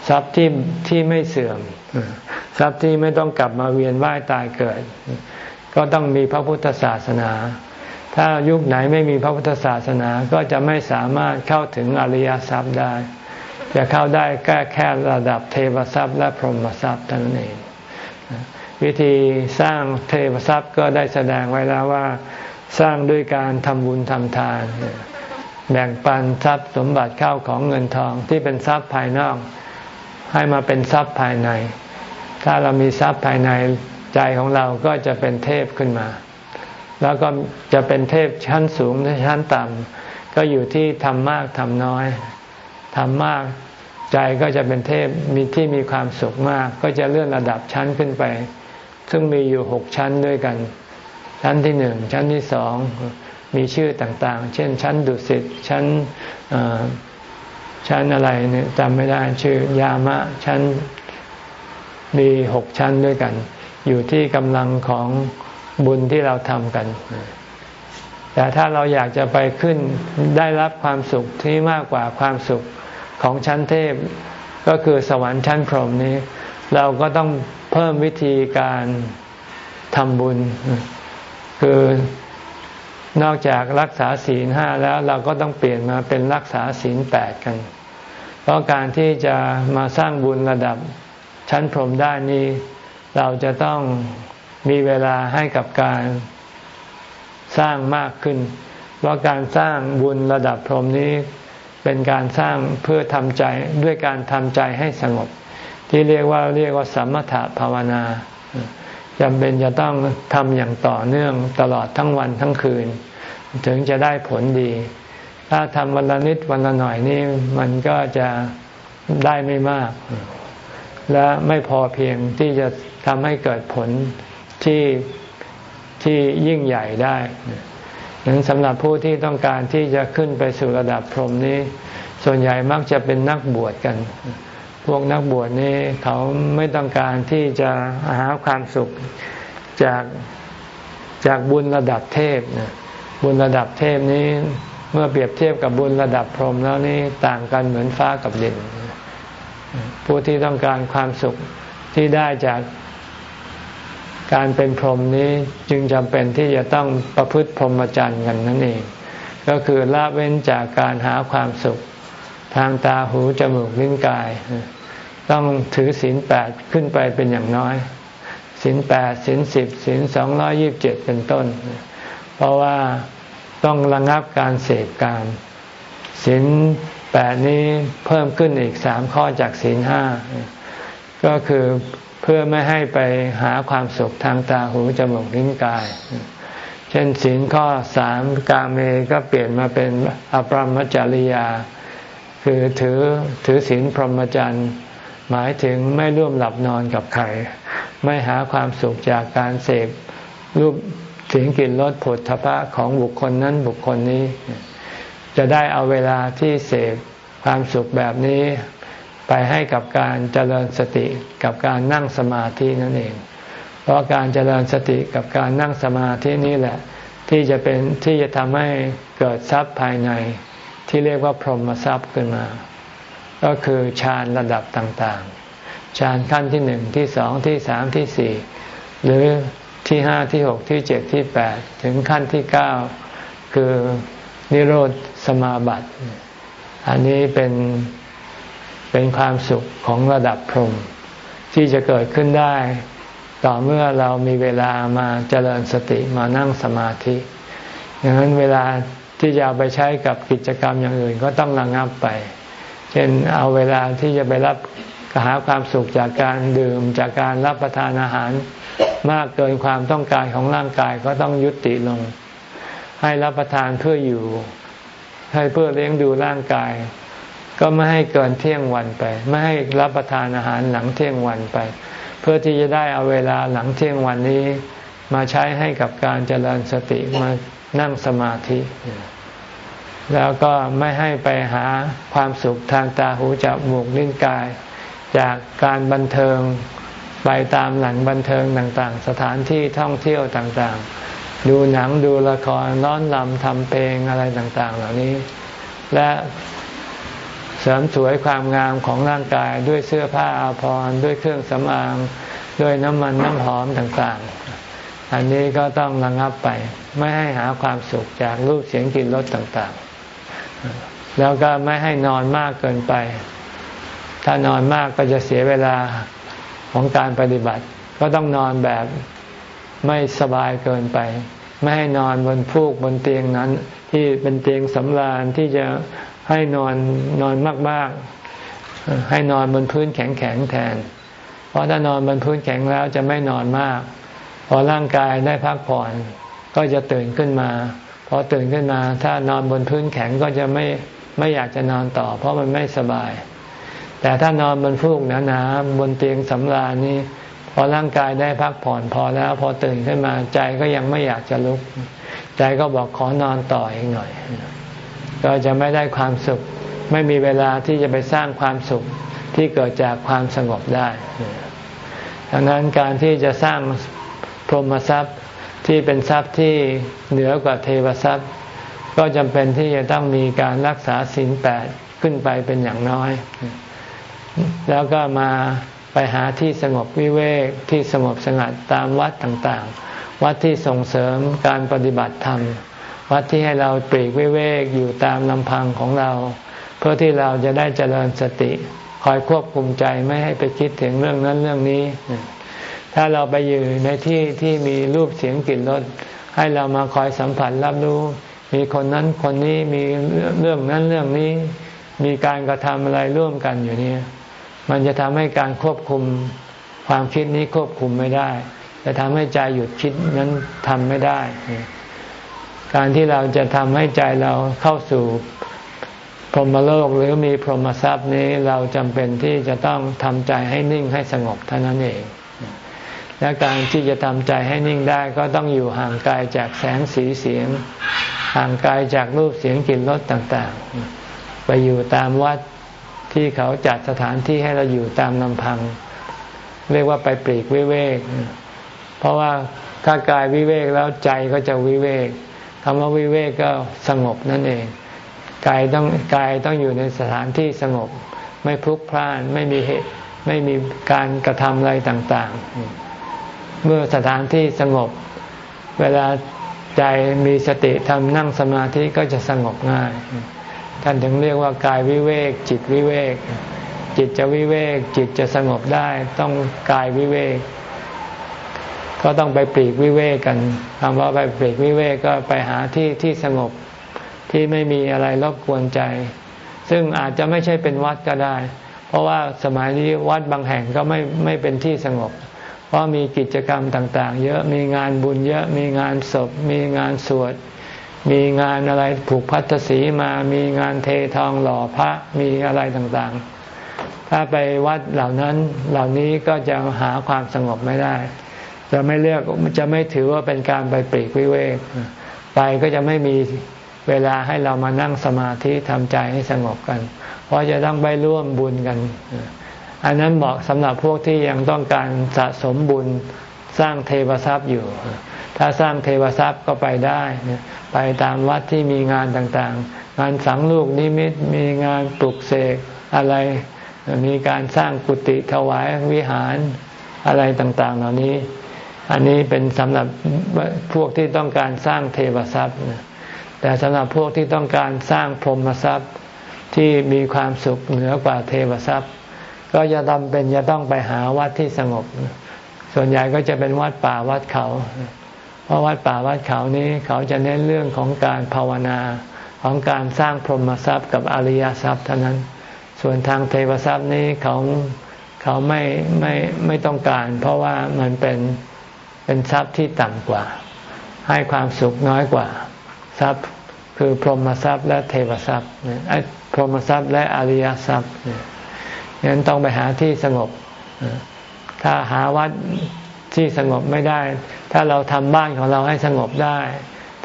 Speaker 1: ทรัพย์ที่ที่ไม่เสื่อม ทรัพย์ที่ไม่ต้องกลับมาเวียนว่ายตายเกิด ก็ต้องมีพระพุทธศาสนา ถ้ายุคไหนไม่มีพระพุทธศาสนาก็จะไม่สามารถเข้าถึงอริยทรัพย์ได้ จะเข้าได้แค่แค่ระดับเทวทรัพย์และพรหมทรัพย์เท่านั้นเองวิธีสร้างเทวทรัพย์ก็ได้แสดงไว้แล้วว่า สร้างด้วยการทำบุญทำทาน แบ่งปันทรัพย์สมบัติเข้าของเงินทองที่เป็นทรัพย์ภายนอก ให้มาเป็นทรัพย์ภายใน ถ้าเรามีทรัพย์ภายในใจของเราก็จะเป็นเทพขึ้นมา แล้วก็จะเป็นเทพชั้นสูงหรือชั้นต่ำก็อยู่ที่ทำมากทำน้อยทำมากใจก็จะเป็นเทพมีที่มีความสุขมาก ก็จะเลื่อนระดับชั้นขึ้นไป ซึ่งมีอยู่หกชั้นด้วยกัน ชั้นที่หนึ่งชั้นที่สองมีชื่อต่างๆ เช่น ชั้นดุสิตชั้นชั้นอะไรเนี่ยจำไม่ได้ชื่อยามะชั้นมีหกชั้นด้วยกัน อยู่ที่กำลังของบุญที่เราทำกัน แต่ถ้าเราอยากจะไปขึ้นได้รับความสุขที่มากกว่าความสุขของชั้นเทพ ก็คือสวรรค์ชั้นพรหมนี้ เราก็ต้องเพิ่มวิธีการทำบุญ คือนอกจากรักษาศีลห้าแล้วเราก็ต้องเปลี่ยนมาเป็นรักษาศีลแปดกัน เพราะการที่จะมาสร้างบุญระดับชั้นพรหมได้นี้ เราจะต้องมีเวลาให้กับการสร้างมากขึ้น เพราะการสร้างบุญระดับพรหมนี้ เป็นการสร้างเพื่อทำใจด้วยการทำใจให้สงบ ที่เรียกว่าเรียกว่าสมถะภาวนา จำเป็นจะต้องทำอย่างต่อเนื่องตลอดทั้งวันทั้งคืน ถึงจะได้ผลดี ถ้าทำวันละนิดวันละหน่อยนี่มันก็จะได้ไม่มาก และไม่พอเพียงที่จะทำให้เกิดผลที่ที่ยิ่งใหญ่ได้ดังนั้นสำหรับผู้ที่ต้องการที่จะขึ้นไปสู่ระดับพรหมนี้ ส่วนใหญ่มักจะเป็นนักบวชกัน พวกนักบวชนี่เขาไม่ต้องการที่จะหาความสุขจากจากบุญระดับเทพนะบุญระดับเทพนี้เมื่อเปรียบเทียบกับบุญระดับพรหมแล้วนี่ต่างกันเหมือนฟ้ากับดิน ผู้ที่ต้องการความสุขที่ได้จากการเป็นพรหมนี้จึงจำเป็นที่จะต้องประพฤติพรหมจรรย์กันนั่นเอง ก็คือละเว้นจากการหาความสุข ทางตาหูจมูกลิ้นกาย ต้องถือศีลแปดขึ้นไปเป็นอย่างน้อยศีลแปดศีลสิบศีลสองร้อยิบเจ็ดเป็นต้น เพราะว่าต้องระงับการเสพการศีลแปดนี้เพิ่มขึ้นอีกสามข้อจากศีลห้าก็คือเพื่อไม่ให้ไปหาความสุขทางตาหูจมูกลิ้นกาย เช่นศีลข้อสามกาเมก็เปลี่ยนมาเป็นอปรมจริยา คือถือถือศีลพรหมจรรย์หมายถึงไม่ร่วมหลับนอนกับใคร ไม่หาความสุขจากการเสพรูปเสียงกลิ่นรสผลทพะของบุคคลนั้นบุคคลนี้ จะได้เอาเวลาที่เสพความสุขแบบนี้ไปให้กับการเจริญสติกับการนั่งสมาธินั่นเอง เพราะการเจริญสติกับการนั่งสมาธินี่แหละ ที่จะเป็นที่จะทำให้เกิดทรัพย์ภายใน ที่เรียกว่าพรหมทรัพย์ขึ้นมา ก็คือฌานระดับต่างๆฌานขั้นที่หนึ่งที่สองที่สามที่สี่หรือที่ห้าที่หกที่เจ็ดที่แปดถึงขั้นที่เก้าคือนิโรธสมาบัติ อันนี้เป็นเป็นความสุขของระดับพรหมที่จะเกิดขึ้นได้ ต่อเมื่อเรามีเวลามาเจริญสติมานั่งสมาธิดังนั้นเวลา ที่จะเอาไปใช้กับกิจกรรมอย่างอื่นก็ต้องระงับไป เช่นเอาเวลาที่จะไปรับหาความสุขจากการดื่มจากการรับประทานอาหาร มากเกินความต้องการของร่างกายก็ต้องยุติลง ให้รับประทานเพื่ออยู่ ให้เพื่อเลี้ยงดูร่างกาย ก็ไม่ให้เกินเที่ยงวันไป ไม่ให้รับประทานอาหารหลังเที่ยงวันไป เพื่อที่จะได้เอาเวลาหลังเที่ยงวันนี้ มาใช้ให้กับการเจริญสติมา นั่งสมาธิ แล้วก็ไม่ให้ไปหาความสุขทางตาหูจมูกลิ้นกาย จากการบันเทิงไปตามหลังบันเทิงต่างๆ สถานที่ท่องเที่ยวต่างๆ ดูหนังดูละครร้อนลำทำเพลงอะไรต่างๆ เหล่านี้ และเสริมสวยความงามของร่างกายด้วยเสื้อผ้าอาภรณ์ด้วยเครื่องสำอาง ด้วยน้ำมันน้ำหอมต่างๆ อันนี้ก็ต้องระงับไป ไม่ให้หาความสุขจากรูปเสียงกลิ่นรสต่างๆ แล้วก็ไม่ให้นอนมากเกินไป ถ้านอนมากก็จะเสียเวลาของการปฏิบัติ ก็ต้องนอนแบบไม่สบายเกินไป ไม่ให้นอนบนฟูกบนเตียงนั้น ที่เป็นเตียงสำราญที่จะให้นอนนอนมากๆ ให้นอนบนพื้นแข็งๆแทน เพราะถ้านอนบนพื้นแข็งแล้วจะไม่นอนมาก อร่างกายได้พักผ่อนก็จะตื่นขึ้นมา พอตื่นขึ้นมา ถ้านอนบนพื้นแข็งก็จะไม่ไม่อยากจะนอนต่อ เพราะมันไม่สบาย แต่ถ้านอนบนฟูกหนาๆบนเตียงสำราญนี้พอร่างกายได้พักผ่อนพอแล้ว พอตื่นขึ้นมาใจก็ยังไม่อยากจะลุก ใจก็บอกขอนอนต่ออีกหน่อย ก็จะไม่ได้ความสุข ไม่มีเวลาที่จะไปสร้างความสุขที่เกิดจากความสงบได้ดังนั้นการที่จะสร้าง พรหมทรัพย์ที่เป็นทรัพย์ที่เหนือกว่าเทวทรัพย์ ก็จำเป็นที่จะต้องมีการรักษาศีลแปดขึ้นไปเป็นอย่างน้อย แล้วก็มาไปหาที่สงบวิเวกที่สงบสงัดตามวัดต่างๆ วัดที่ส่งเสริมการปฏิบัติธรรม วัดที่ให้เราปลีกวิเวกอยู่ตามลำพังของเรา เพื่อที่เราจะได้เจริญสติ คอยควบคุมใจไม่ให้ไปคิดถึงเรื่องนั้นเรื่องนี้ ถ้าเราไปอยู่ในที่ที่มีรูปเสียงกลิ่นรสให้เรามาคอยสัมผัสรับรู้ มีคนนั้นคนนี้มีเรื่องนั้นเรื่องนี้ มีการกระทำอะไรร่วมกันอยู่นี่มันจะทำให้การควบคุมความคิดนี้ควบคุมไม่ได้ จะทำให้ใจหยุดคิดนั้นทำไม่ได้ การที่เราจะทำให้ใจเราเข้าสู่พรหมโลกหรือมีพรหมทรัพย์นี้เราจำเป็นที่จะต้องทำใจให้นิ่งให้สงบเท่านั้นเอง และการที่จะทำใจให้นิ่งได้ก็ต้องอยู่ห่างไกลจากแสงสีเสียง ห่างไกลจากรูปเสียงกลิ่นรสต่างๆ ไปอยู่ตามวัดที่เขาจัดสถานที่ให้เราอยู่ตามลำพัง เรียกว่าไปปลีกวิเวก เพราะว่าถ้ากายวิเวกแล้วใจก็จะวิเวกคำว่าวิเวกก็สงบนั่นเองกายต้องกายต้องอยู่ในสถานที่สงบ ไม่พลุกพล่านไม่มีเหตุไม่มีการกระทำอะไรต่าง ๆ เมื่อสถานที่สงบ เวลาใจมีสติทำนั่งสมาธิก็จะสงบง่ายท่านถึงเรียกว่ากายวิเวก จิตวิเวก จิตจะวิเวก จิตจะสงบได้ ต้องกายวิเวก ก็ต้องไปปลีกวิเวกกันคำว่าไปปลีกวิเวกก็ไปหาที่ที่สงบที่ไม่มีอะไรรบกวนใจ ซึ่งอาจจะไม่ใช่เป็นวัดก็ได้ เพราะว่าสมัยนี้วัดบางแห่งก็ไม่ไม่เป็นที่สงบ เพราะมีกิจกรรมต่างๆ เยอะมีงานบุญเยอะมีงานศพ มีงานสวด มีงานอะไรผูกพัทสีมา มีงานเททองหล่อพระมีอะไรต่างๆ ถ้าไปวัดเหล่านั้นเหล่านี้ก็จะหาความสงบไม่ได้ จะไม่เลือกจะไม่ถือว่าเป็นการไปปลีกวิเวกไปก็จะไม่มีเวลาให้เรามานั่งสมาธิทำใจให้สงบกัน เพราะจะต้องไปร่วมบุญกัน อันนั้นเหมาะสำหรับพวกที่ยังต้องการสะสมบุญสร้างเทวทรัพย์อยู่ ถ้าสร้างเทวทรัพย์ก็ไปได้ ไปตามวัดที่มีงานต่างๆ งานสังลูกนิมิตมีงานปลุกเสกอะไร มีการสร้างกุฏิถวายวิหารอะไรต่างๆ เหล่านี้ อันนี้เป็นสำหรับพวกที่ต้องการสร้างเทวทรัพย์ แต่สำหรับพวกที่ต้องการสร้างพรหมทรัพย์ที่มีความสุขเหนือกว่าเทวทรัพย์ ก็จะทำเป็นจะต้องไปหาวัดที่สงบ ส่วนใหญ่ก็จะเป็นวัดป่าวัดเขา เพราะวัดป่าวัดเขานี้เขาจะเน้นเรื่องของการภาวนาของการสร้างพรหมทรัพย์กับอริยทรัพย์เท่านั้น ส่วนทางเทวทรัพย์นี้เขาเขาไม่ไม่ไม่ต้องการ เพราะว่ามันเป็นเป็นทรัพย์ที่ต่ำกว่า ให้ความสุขน้อยกว่า ทรัพย์คือพรหมทรัพย์และเทวทรัพย์ไอ้พรหมทรัพย์และอริยทรัพย์ งั้นต้องไปหาที่สงบ ถ้าหาวัดที่สงบไม่ได้ ถ้าเราทำบ้านของเราให้สงบได้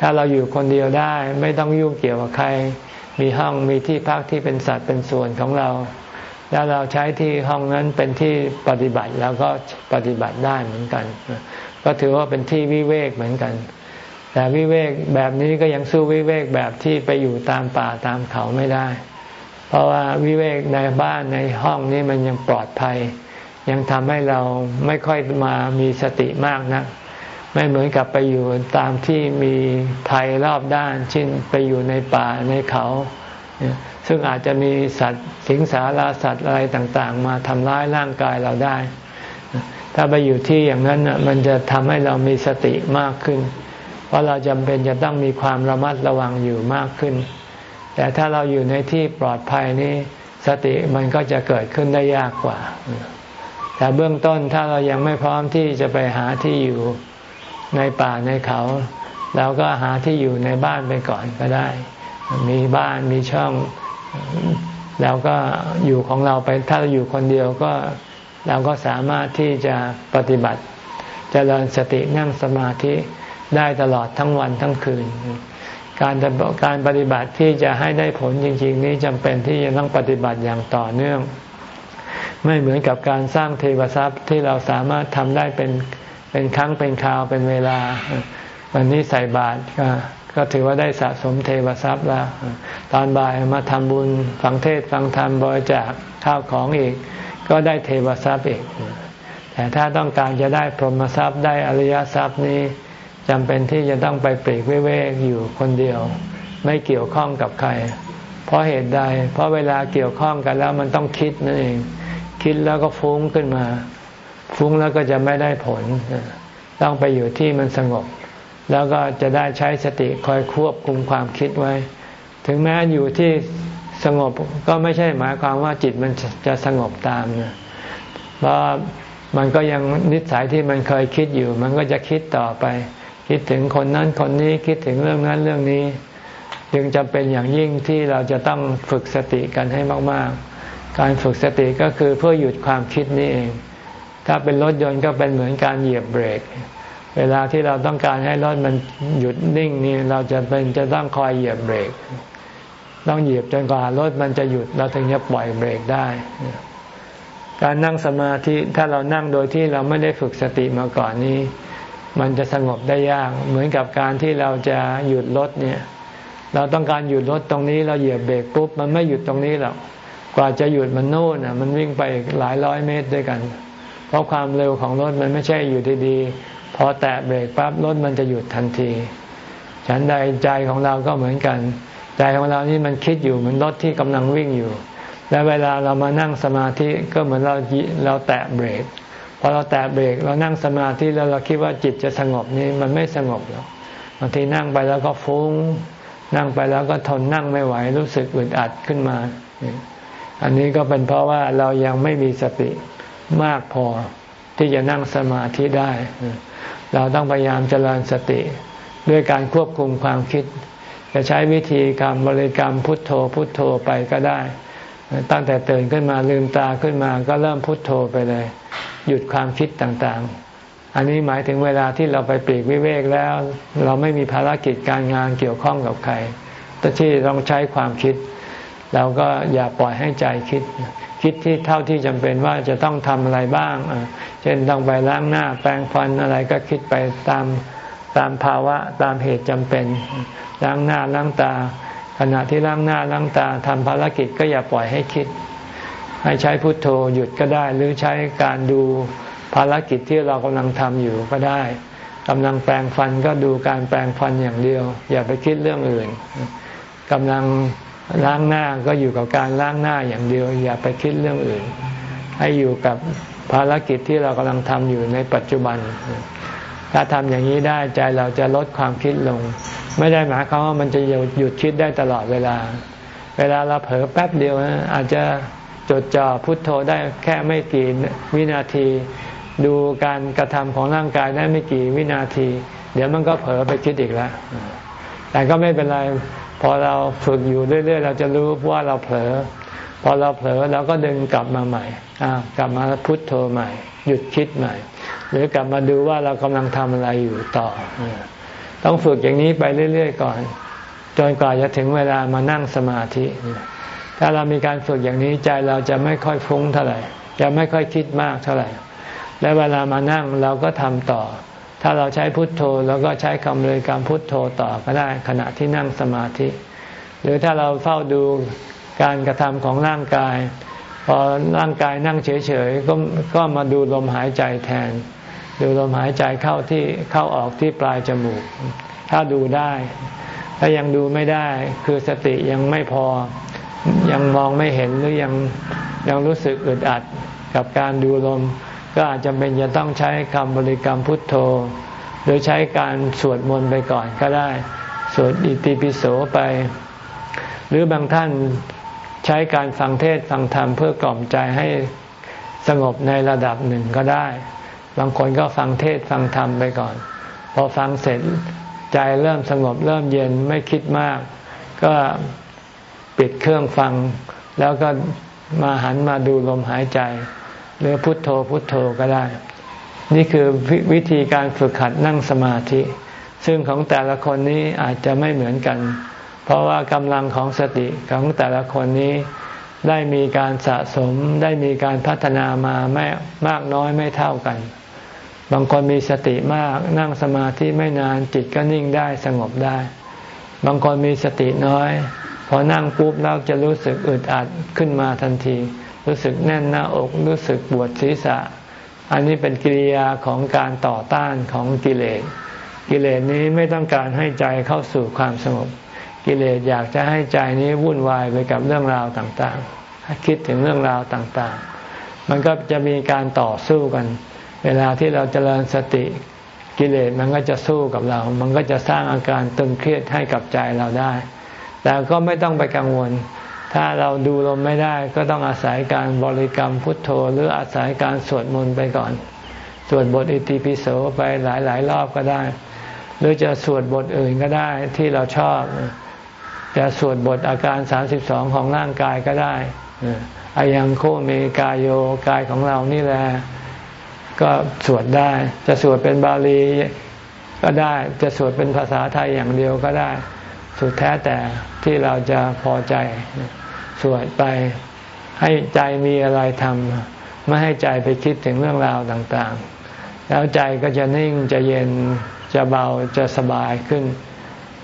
Speaker 1: ถ้าเราอยู่คนเดียวได้ ไม่ต้องยุ่งเกี่ยวกับใคร มีห้องมีที่พักที่เป็นสัตว์เป็นส่วนของเรา แล้วเราใช้ที่ห้องนั้นเป็นที่ปฏิบัติแล้วก็ปฏิบัติได้เหมือนกัน ก็ถือว่าเป็นที่วิเวกเหมือนกัน แต่วิเวกแบบนี้ก็ยังสู้วิเวกแบบที่ไปอยู่ตามป่าตามเขาไม่ได้ เพราะว่าวิเวกในบ้านในห้องนี้มันยังปลอดภัย ยังทำให้เราไม่ค่อยมามีสติมากนะไม่เหมือนกับไปอยู่ตามที่มีภัยรอบด้านเช่นไปอยู่ในป่าในเขา ซึ่งอาจจะมีสัตว์สิงสาราสัตว์อะไรต่างๆ มาทำร้ายร่างกายเราได้ ถ้าไปอยู่ที่อย่างนั้นมันจะทำให้เรามีสติมากขึ้น เพราะเราจำเป็นจะต้องมีความระมัดระวังอยู่มากขึ้น แต่ถ้าเราอยู่ในที่ปลอดภัยนี้ สติมันก็จะเกิดขึ้นได้ยากกว่า แต่เบื้องต้นถ้าเรายังไม่พร้อมที่จะไปหาที่อยู่ในป่าในเขาเราก็หาที่อยู่ในบ้านไปก่อนก็ได้ มีบ้านมีช่องแล้วก็อยู่ของเราไปถ้าเราอยู่คนเดียวก็เราก็สามารถที่จะปฏิบัติจเจริญสตินั่งสมาธิได้ตลอดทั้งวันทั้งคืน การการปฏิบัติที่จะให้ได้ผลจริง ๆ นี้จำเป็นที่จะต้องปฏิบัติอย่างต่อเนื่อง ไม่เหมือนกับการสร้างเทวทรัพย์ที่เราสามารถทำได้เป็นเป็นครั้งเป็นคราวเป็นเวลา วันนี้ใส่บาตรก็ก็ถือว่าได้สะสมเทวทรัพย์แล้ว ตอนบ่ายมาทำบุญฟังเทศฟังธรรมบริจาคข้าวของอีก ก็ได้เทวทรัพย์อีก แต่ถ้าต้องการจะได้พรหมทรัพย์ได้อริยทรัพย์นี้ จำเป็นที่จะต้องไปปลีกวิเวกอยู่คนเดียว ไม่เกี่ยวข้องกับใคร เพราะเหตุใด เพราะเวลาเกี่ยวข้องกันแล้วมันต้องคิดนั่นเอง คิดแล้วก็ฟุ้งขึ้นมา ฟุ้งแล้วก็จะไม่ได้ผล ต้องไปอยู่ที่มันสงบ แล้วก็จะได้ใช้สติคอยควบคุมความคิดไว้ ถึงแม้อยู่ที่สงบก็ไม่ใช่หมายความว่าจิตมันจะสงบตามนะเพราะมันก็ยังนิสัยที่มันเคยคิดอยู่ มันก็จะคิดต่อไป คิดถึงคนนั้นคนนี้คิดถึงเรื่องนั้นเรื่องนี้ จึงจะเป็นอย่างยิ่งที่เราจะต้องฝึกสติกันให้มาก ๆ การฝึกสติก็คือเพื่อหยุดความคิดนี่เอง ถ้าเป็นรถยนต์ก็เป็นเหมือนการเหยียบเบรก เวลาที่เราต้องการให้รถมันหยุดนิ่งนี่เราจะเป็นจะต้องคอยเหยียบเบรก ต้องเหยียบจนกว่ารถมันจะหยุดเราถึงจะปล่อยเบรกได้การนั่งสมาธิถ้าเรานั่งโดยที่เราไม่ได้ฝึกสติมาก่อนนี้ มันจะสงบได้ยาก เหมือนกับการที่เราจะหยุดรถเนี่ย เราต้องการหยุดรถตรงนี้เราเหยียบเบรกปุ๊บมันไม่หยุดตรงนี้หรอกกว่าจะหยุดมันโน่นอะ มันวิ่งไปหลายร้อยเมตรด้วยกัน เพราะความเร็วของรถมันไม่ใช่อยู่ดีๆพอแตะเบรกปั๊บรถมันจะหยุดทันที ฉันใดใจของเราก็เหมือนกัน ใจของเรานี่มันคิดอยู่เหมือนรถที่กำลังวิ่งอยู่ และเวลาเรามานั่งสมาธิก็เหมือนเราเราแตะเบรก พอเราแตะเบรกเรานั่งสมาธิแล้วเราคิดว่าจิตจะสงบนี่มันไม่สงบหรอกบางทีนั่งไปแล้วก็ฟุง้ง นั่งไปแล้วก็ทนนั่งไม่ไหวรู้สึกอึดอัดขึ้นมา อันนี้ก็เป็นเพราะว่าเรายังไม่มีสติมากพอที่จะนั่งสมาธิได้ เราต้องพยายามเจริญสติ ด้วยการควบคุมความคิด จะใช้วิธีการบริกรรมพุทโธพุทโธไปก็ได้ ตั้งแต่ตื่นขึ้นมาลืมตาขึ้นมาก็เริ่มพุทโธไปเลย หยุดความคิดต่างๆ อันนี้หมายถึงเวลาที่เราไปปีกวิเวกแล้ว เราไม่มีภารกิจการงานเกี่ยวข้องกับใครแต่ที่ต้องใช้ความคิด เราก็อย่าปล่อยให้ใจคิด คิดที่เท่าที่จำเป็นว่าจะต้องทำอะไรบ้าง เช่นต้องไปล้างหน้าแปรงฟันอะไรก็คิดไปตามตามภาวะตามเหตุจำเป็นล้างหน้าล้างตา ขณะที่ล้างหน้าล้างตาทำภารกิจก็อย่าปล่อยให้คิด ให้ใช้พุทโธหยุดก็ได้ หรือใช้การดูภารกิจที่เรากำลังทำอยู่ก็ได้กำลังแปรงฟันก็ดูการแปรงฟันอย่างเดียว อย่าไปคิดเรื่องอื่นกำลังล้างหน้าก็อยู่กับการล้างหน้าอย่างเดียว อย่าไปคิดเรื่องอื่น ให้อยู่กับภารกิจที่เรากำลังทำอยู่ในปัจจุบัน ถ้าทำอย่างนี้ได้ใจเราจะลดความคิดลง ไม่ได้หมายความว่ามันจะหยุดคิดได้ตลอดเวลา เวลาเราเผลอแป๊บเดียวนะอาจจะจดจ่อพุทโธได้แค่ไม่กี่วินาที ดูการกระทำของร่างกายได้ไม่กี่วินาที เดี๋ยวมันก็เผลอไปคิดอีกแล้ว แต่ก็ไม่เป็นไร พอเราฝึกอยู่เรื่อย ๆ เราจะรู้ว่าเราเผลอ พอเราเผลอเราก็ดึงกลับมาใหม่กลับมาพุทโธใหม่ หยุดคิดใหม่ หรือกลับมาดูว่าเรากำลังทำอะไรอยู่ต่อ ต้องฝึกอย่างนี้ไปเรื่อย ๆ ก่อน จนกว่าจะถึงเวลามานั่งสมาธิ ถ้าเรามีการฝึกอย่างนี้ใจเราจะไม่ค่อยฟุ้งเท่าไหร่จะไม่ค่อยคิดมากเท่าไหร่ และเวลามานั่งเราก็ทำต่อ ถ้าเราใช้พุทโธเราก็ใช้คำเลยกรรพุทโธต่อก็ได้ขณะที่นั่งสมาธิ หรือถ้าเราเฝ้าดูการกระทำของร่างกาย พอร่างกายนั่งเฉยๆก็ก็มาดูลมหายใจแทน ดูลมหายใจเข้าที่เข้าออกที่ปลายจมูก ถ้าดูได้ ถ้ายังดูไม่ได้คือสติยังไม่พอ ยังมองไม่เห็นหรือยังยังรู้สึกอึดอัดกับการดูลม ก็อาจจะเป็นจะต้องใช้คำบริกรรมพุทโธ หรือใช้การสวดมนต์ไปก่อนก็ได้ สวดอิติปิโสไป หรือบางท่านใช้การฟังเทศฟังธรรมเพื่อกล่อมใจให้สงบในระดับหนึ่งก็ได้ บางคนก็ฟังเทศฟังธรรมไปก่อน พอฟังเสร็จใจเริ่มสงบเริ่มเย็นไม่คิดมาก ก็ปิดเครื่องฟัง แล้วก็มาหันมาดูลมหายใจ หรือพุทโธพุทโธก็ได้ นี่คือวิธีการฝึกหัดนั่งสมาธิ ซึ่งของแต่ละคนนี้อาจจะไม่เหมือนกัน เพราะว่ากำลังของสติของแต่ละคนนี้ได้มีการสะสมได้มีการพัฒนามาไม่มากน้อยไม่เท่ากัน บางคนมีสติมากนั่งสมาธิไม่นานจิตก็นิ่งได้สงบได้ บางคนมีสติน้อย พอนั่งปุ๊บแล้วจะรู้สึกอึดอัดขึ้นมาทันที รู้สึกแน่นหน้าอกรู้สึกปวดศีรษะ อันนี้เป็นกิริยาของการต่อต้านของกิเลสกิเลสนี้ไม่ต้องการให้ใจเข้าสู่ความสงบ กิเลสอยากจะให้ใจนี้วุ่นวายไปกับเรื่องราวต่างๆ คิดถึงเรื่องราวต่างๆ มันก็จะมีการต่อสู้กัน เวลาที่เราจเจริญสติกิเลสมันก็จะสู้กับเรา มันก็จะสร้างอาการตึงเครียดให้กับใจเราได้ แต่ก็ไม่ต้องไปกังวล ถ้าเราดูลมไม่ได้ก็ต้องอาศัยการบริกรรมพุทโธ หรืออาศัยการสวดมนต์ไปก่อน สวดบทอิติปิโสไปหลายๆ รอบก็ได้ หรือจะสวดบทอื่นก็ได้ที่เราชอบ จะสวดบทอาการ 32 ของร่างกายก็ได้อายังโคเมกายโยกายของเรานี่แหละ ก็สวดได้ จะสวดเป็นบาลีก็ได้ จะสวดเป็นภาษาไทยอย่างเดียวก็ได้ สุดแท้แต่ที่เราจะพอใจ สวดไปให้ใจมีอะไรทำไม่ให้ใจไปคิดถึงเรื่องราวต่างๆ แล้วใจก็จะนิ่งจะเย็นจะเบาจะสบายขึ้น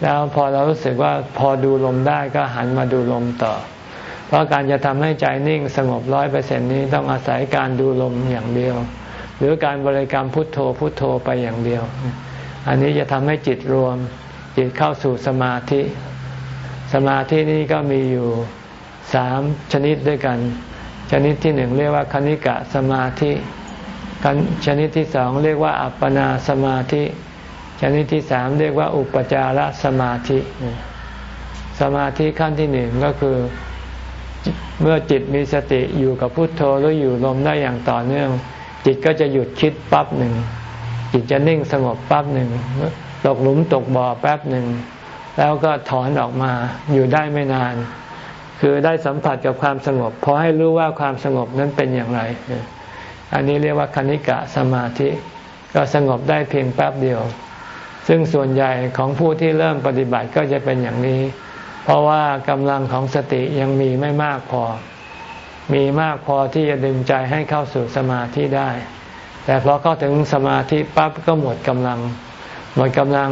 Speaker 1: แล้วพอเรารู้สึกว่าพอดูลมได้ก็หันมาดูลมต่อ เพราะการจะทำให้ใจนิ่งสงบร้อยเปอร์เซ็นนี้ต้องอาศัยการดูลมอย่างเดียว หรือการบริกรรมพุทโธพุทโธไปอย่างเดียว อันนี้จะทำให้จิตรวม จิตเข้าสู่สมาธิ สมาธินี้ก็มีอยู่สามชนิดด้วยกัน ชนิดที่หนึ่งเรียกว่าคณิกะสมาธิ ชนิดที่สองเรียกว่าอัปปนาสมาธิ ชนิดที่สามเรียกว่าอุปจารสมาธิ สมาธิขั้นที่หนึ่งก็คือเมื่อจิตมีสติอยู่กับพุทโธหรืออยู่ลมได้อย่างต่อเนื่อง จิตก็จะหยุดคิดปั๊บหนึ่ง จิตจะนิ่งสงบปั๊บหนึ่งตกหลุมตกบ่อแป๊บหนึ่ง แล้วก็ถอนออกมาอยู่ได้ไม่นาน คือได้สัมผัสกับความสงบพอให้รู้ว่าความสงบนั้นเป็นอย่างไร อันนี้เรียกว่าคณิกะสมาธิ ก็สงบได้เพียงแป๊บเดียว ซึ่งส่วนใหญ่ของผู้ที่เริ่มปฏิบัติก็จะเป็นอย่างนี้ เพราะว่ากำลังของสติยังมีไม่มากพอ มีมากพอที่จะดึงใจให้เข้าสู่สมาธิได้ แต่พอเข้าถึงสมาธิปั๊บก็หมดกำลัง หมดกำลัง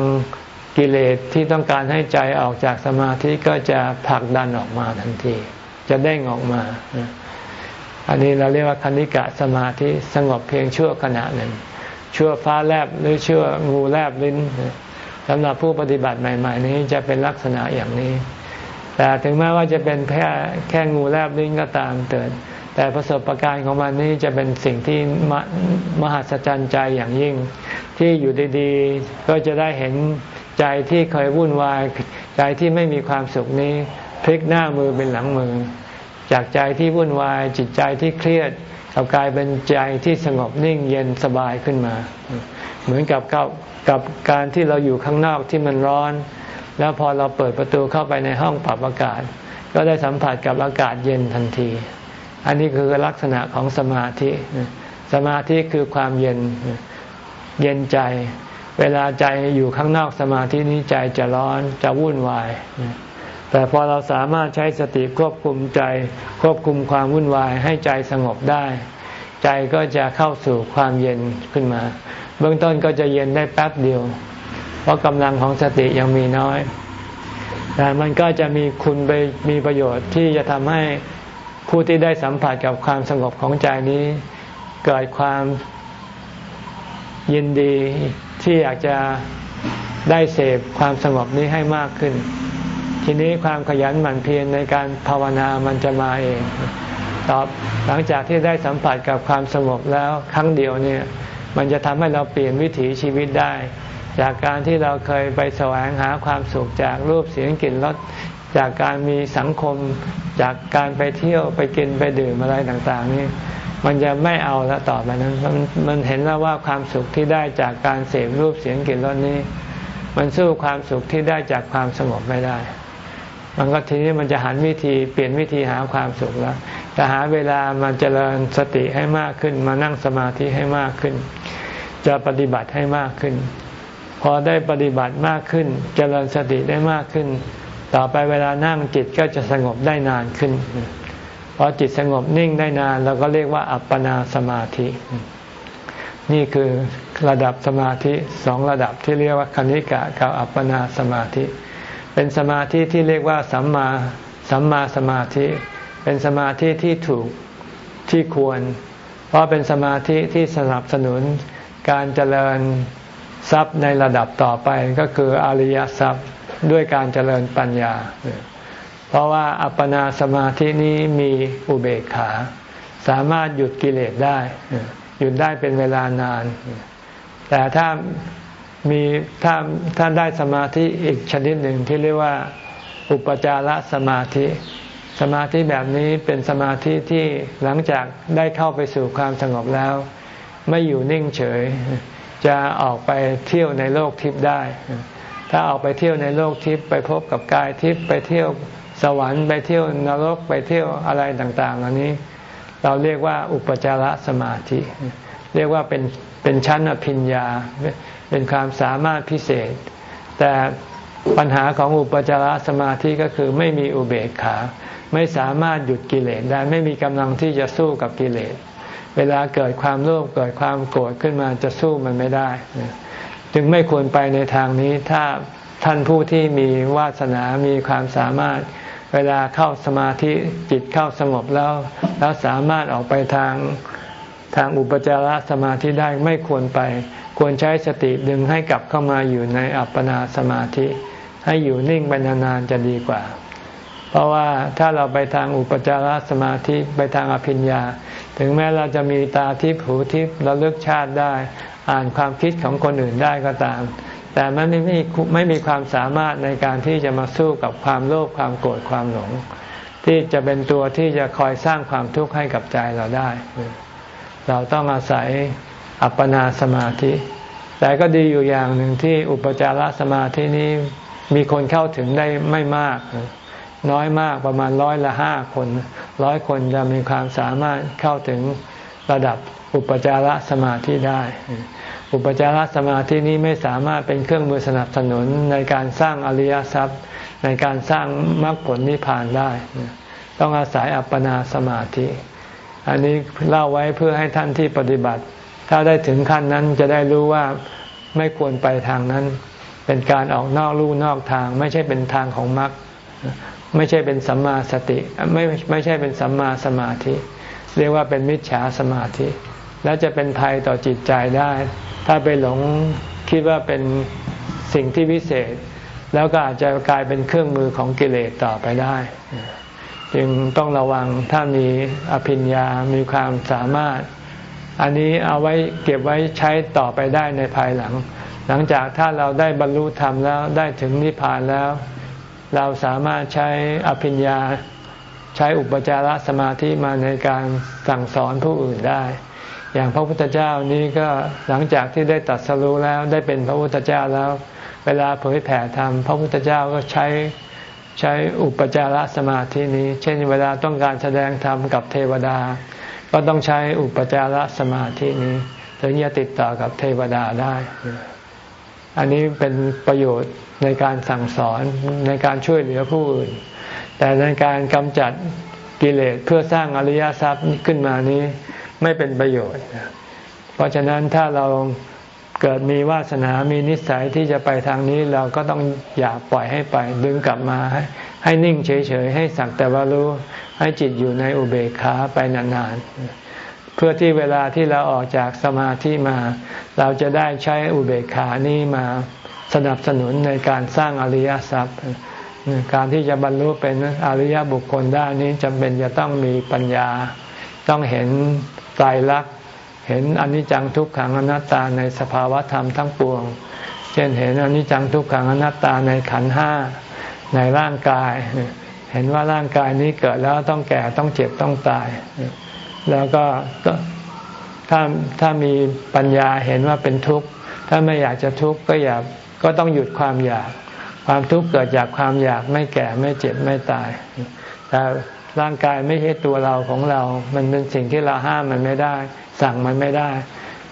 Speaker 1: กิเลสที่ต้องการให้ใจออกจากสมาธิก็จะผลักดันออกมาทันที จะเด้งออกมา อันนี้เราเรียกว่าคณิกะสมาธิสงบเพียงชั่วขณะหนึ่ง ชั่วฟ้าแลบหรือชั่วงูแลบลิ้นสำหรับผู้ปฏิบัติใหม่ ๆ นี้จะเป็นลักษณะอย่างนี้ แต่ถึงแม้ว่าจะเป็นแค่แค่งูแลบลิ้นก็ตามเติดแต่ประสบะการณ์ของมันนี้จะเป็นสิ่งที่มมหัศจรรย์ใจอย่างยิ่ง ที่อยู่ดีๆ ก็จะได้เห็นใจที่เคยวุ่นวายใจที่ไม่มีความสุขนี้พลิกหน้ามือเป็นหลังมือ จากใจที่วุ่นวายจิตใจที่เครียดกลับกลายเป็นใจที่สงบนิ่งเย็นสบายขึ้นมา เหมือนกับกับกับการที่เราอยู่ข้างนอกที่มันร้อน แล้วพอเราเปิดประตูเข้าไปในห้องปรับอากาศ ก็ได้สัมผัสกับอากาศเย็นทันที อันนี้คือลักษณะของสมาธิ สมาธิคือความเย็นเย็นใจ เวลาใจอยู่ข้างนอกสมาธินี้ใจจะร้อนจะวุ่นวาย แต่พอเราสามารถใช้สติควบคุมใจ ควบคุมความวุ่นวายให้ใจสงบได้ ใจก็จะเข้าสู่ความเย็นขึ้นมา เบื้องต้นก็จะเย็นได้แป๊บเดียว เพราะกำลังของสติยังมีน้อย แต่มันก็จะมีคุณไปมีประโยชน์ที่จะทำให้ผู้ที่ได้สัมผัสกับความสงบของใจนี้ เกิดความยินดีที่อยากจะได้เสพความสงบนี้ให้มากขึ้น ทีนี้ความขยันหมั่นเพียรในการภาวนามันจะมาเองตอบหลังจากที่ได้สัมผัสกับความสงบแล้วครั้งเดียวเนี่ย มันจะทำให้เราเปลี่ยนวิถีชีวิตได้ จากการที่เราเคยไปแสวงหาความสุขจากรูปเสียงกลิ่นรสจากการมีสังคม จากการไปเที่ยวไปกินไปดื่มอะไรต่างๆ นี่มันจะไม่เอาแล้วต่อไปนั้นมันมันเห็นแล้วว่าความสุขที่ได้จากการเสพรูปเสียงกลิ่นรสนี้ มันสู้ความสุขที่ได้จากความสงบไม่ได้ มันก็ทีนี้มันจะหันวิธีเปลี่ยนวิธีหาความสุขแล้วจะหาเวลามันจเจริญสติให้มากขึ้น มานั่งสมาธิให้มากขึ้น จะปฏิบัติให้มากขึ้น พอได้ปฏิบัติมากขึ้น เจริญสติได้มากขึ้น ต่อไปเวลานั่งจิตก็จะสงบได้นานขึ้นพอจิตสงบนิ่งได้นานเราก็เรียกว่าอัปปนาสมาธิ นี่คือระดับสมาธิสองระดับที่เรียกว่าคณิกะกับอัปปนาสมาธิ เป็นสมาธิที่เรียกว่าสัมมาสัมมาสมาธิ เป็นสมาธิที่ถูกที่ควร เพราะเป็นสมาธิที่สนับสนุนการเจริญ ทรัพย์ในระดับต่อไปก็คืออริยทรัพย์ด้วยการเจริญปัญญา เพราะว่าอัปปนาสมาธินี้มีอุเบกขา สามารถหยุดกิเลสได้ หยุดได้เป็นเวลานาน แต่ถ้ามีถ้าถ้าได้สมาธิอีกชนิดหนึ่งที่เรียกว่า อุปจารสมาธิ สมาธิแบบนี้เป็นสมาธิที่หลังจากได้เข้าไปสู่ความสงบแล้ว ไม่อยู่นิ่งเฉย จะออกไปเที่ยวในโลกทิพย์ได้ ถ้าออกไปเที่ยวในโลกทิพย์ไปพบกับกายทิพย์ไปเที่ยวสวรรค์ไปเที่ยวนรกไปเที่ยวอะไรต่างๆอันนี้ เราเรียกว่าอุปจารสมาธิ เรียกว่าเป็นเป็นชั้นอภิญญาเป็นความสามารถพิเศษ แต่ปัญหาของอุปจารสมาธิก็คือไม่มีอุเบกขา ไม่สามารถหยุดกิเลสได้ไม่มีกำลังที่จะสู้กับกิเลส เวลาเกิดความโลภเกิดความโกรธขึ้นมาจะสู้มันไม่ได้ จึงไม่ควรไปในทางนี้ถ้าท่านผู้ที่มีวาสนามีความสามารถ เวลาเข้าสมาธิจิตเข้าสงบแล้ว แล้วสามารถออกไปทางทางอุปจารสมาธิได้ไม่ควรไป ควรใช้สติดึงให้กลับเข้ามาอยู่ในอัปปนาสมาธิ ให้อยู่นิ่งไปนานๆจะดีกว่า เพราะว่าถ้าเราไปทางอุปจารสมาธิไปทางอภิญญา ถึงแม้เราจะมีตาทิพหูทิพเราเลือกชาติได้ อ่านความคิดของคนอื่นได้ก็ตาม แต่มันไม่มีไม่มีความสามารถในการที่จะมาสู้กับความโลภความโกรธความหลง ที่จะเป็นตัวที่จะคอยสร้างความทุกข์ให้กับใจเราได้ เราต้องอาศัยอัปปนาสมาธิ แต่ก็ดีอยู่อย่างหนึ่งที่อุปจารสมาธินี้มีคนเข้าถึงได้ไม่มาก น้อยมากประมาณร้อยละห้าคนร้อยคนจะมีความสามารถเข้าถึงระดับอุปจารสมาธิได้ อุปจารสมาธินี้ไม่สามารถเป็นเครื่องมือสนับสนุนในการสร้างอริยทรัพย์ ในการสร้างมรรคผลนิพพานได้ ต้องอาศัยอัปปนาสมาธิ อันนี้เล่าไว้เพื่อให้ท่านที่ปฏิบัติ ถ้าได้ถึงขั้นนั้นจะได้รู้ว่าไม่ควรไปทางนั้น เป็นการออกนอกลู่นอกทาง ไม่ใช่เป็นทางของมรรค ไม่ใช่เป็นสัมมาสติไม่ไม่ใช่เป็นสัมมาสมาธิ เรียกว่าเป็นมิจฉาสมาธิ และจะเป็นภัยต่อจิตใจได้ ถ้าไปหลงคิดว่าเป็นสิ่งที่วิเศษ แล้วก็อาจจะกลายเป็นเครื่องมือของกิเลสต่อไปได้ จึงต้องระวังถ้ามีอภิญญา มีความสามารถ อันนี้เอาไว้เก็บไว้ใช้ต่อไปได้ในภายหลัง หลังจากถ้าเราได้บรรลุธรรมแล้วได้ถึงนิพพานแล้ว เราสามารถใช้อภิญญาใช้อุปจารสมาธิมาในการสั่งสอนผู้อื่นได้ อย่างพระพุทธเจ้านี้ก็หลังจากที่ได้ตัดสรู้แล้วได้เป็นพระพุทธเจ้าแล้ว เวลาเผยแผ่ธรรมพระพุทธเจ้าก็ใช้ใช้อุปจารสมาธินี้ เช่นเวลาต้องการแสดงธรรมกับเทวดา ก็ต้องใช้อุปจารสมาธินี้ ถึงจะติดต่อกับเทวดาได้ อันนี้เป็นประโยชน์ ในการสั่งสอนในการช่วยเหลือผู้อื่น แต่ในการกำจัดกิเลสเพื่อสร้างอริยทรัพย์ขึ้นมานี้ไม่เป็นประโยชน์ เพราะฉะนั้นถ้าเราเกิดมีวาสนามีนิสัยที่จะไปทางนี้เราก็ต้องอย่าปล่อยให้ไป ดึงกลับมาให้ให้นิ่งเฉยๆ ให้สักแต่ว่ารู้ ให้จิตอยู่ในอุเบกขาไปนานๆ เพื่อที่เวลาที่เราออกจากสมาธิมา เราจะได้ใช้อุเบกขานี้มา สนับสนุนในการสร้างอริยทรัพย์ การที่จะบรรลุเป็นอริยบุคคลได้นี้จำเป็นจะต้องมีปัญญา ต้องเห็นไตรลักษณ์เห็นอนิจจังทุกขังอนัตตาในสภาวะธรรมทั้งปวง เช่นเห็นอนิจจังทุกขังอนัตตาในขันห้าในร่างกาย เห็นว่าร่างกายนี้เกิดแล้วต้องแก่ต้องเจ็บต้องตาย แล้วก็ถ้าถ้ามีปัญญาเห็นว่าเป็นทุกข์ ถ้าไม่อยากจะทุกข์ก็อย่า ก็ต้องหยุดความอยาก ความทุกข์เกิดจากความอยากไม่แก่ไม่เจ็บไม่ตาย แต่ร่างกายไม่ใช่ตัวเราของเรา มันเป็นสิ่งที่เราห้ามมันไม่ได้ สั่งมันไม่ได้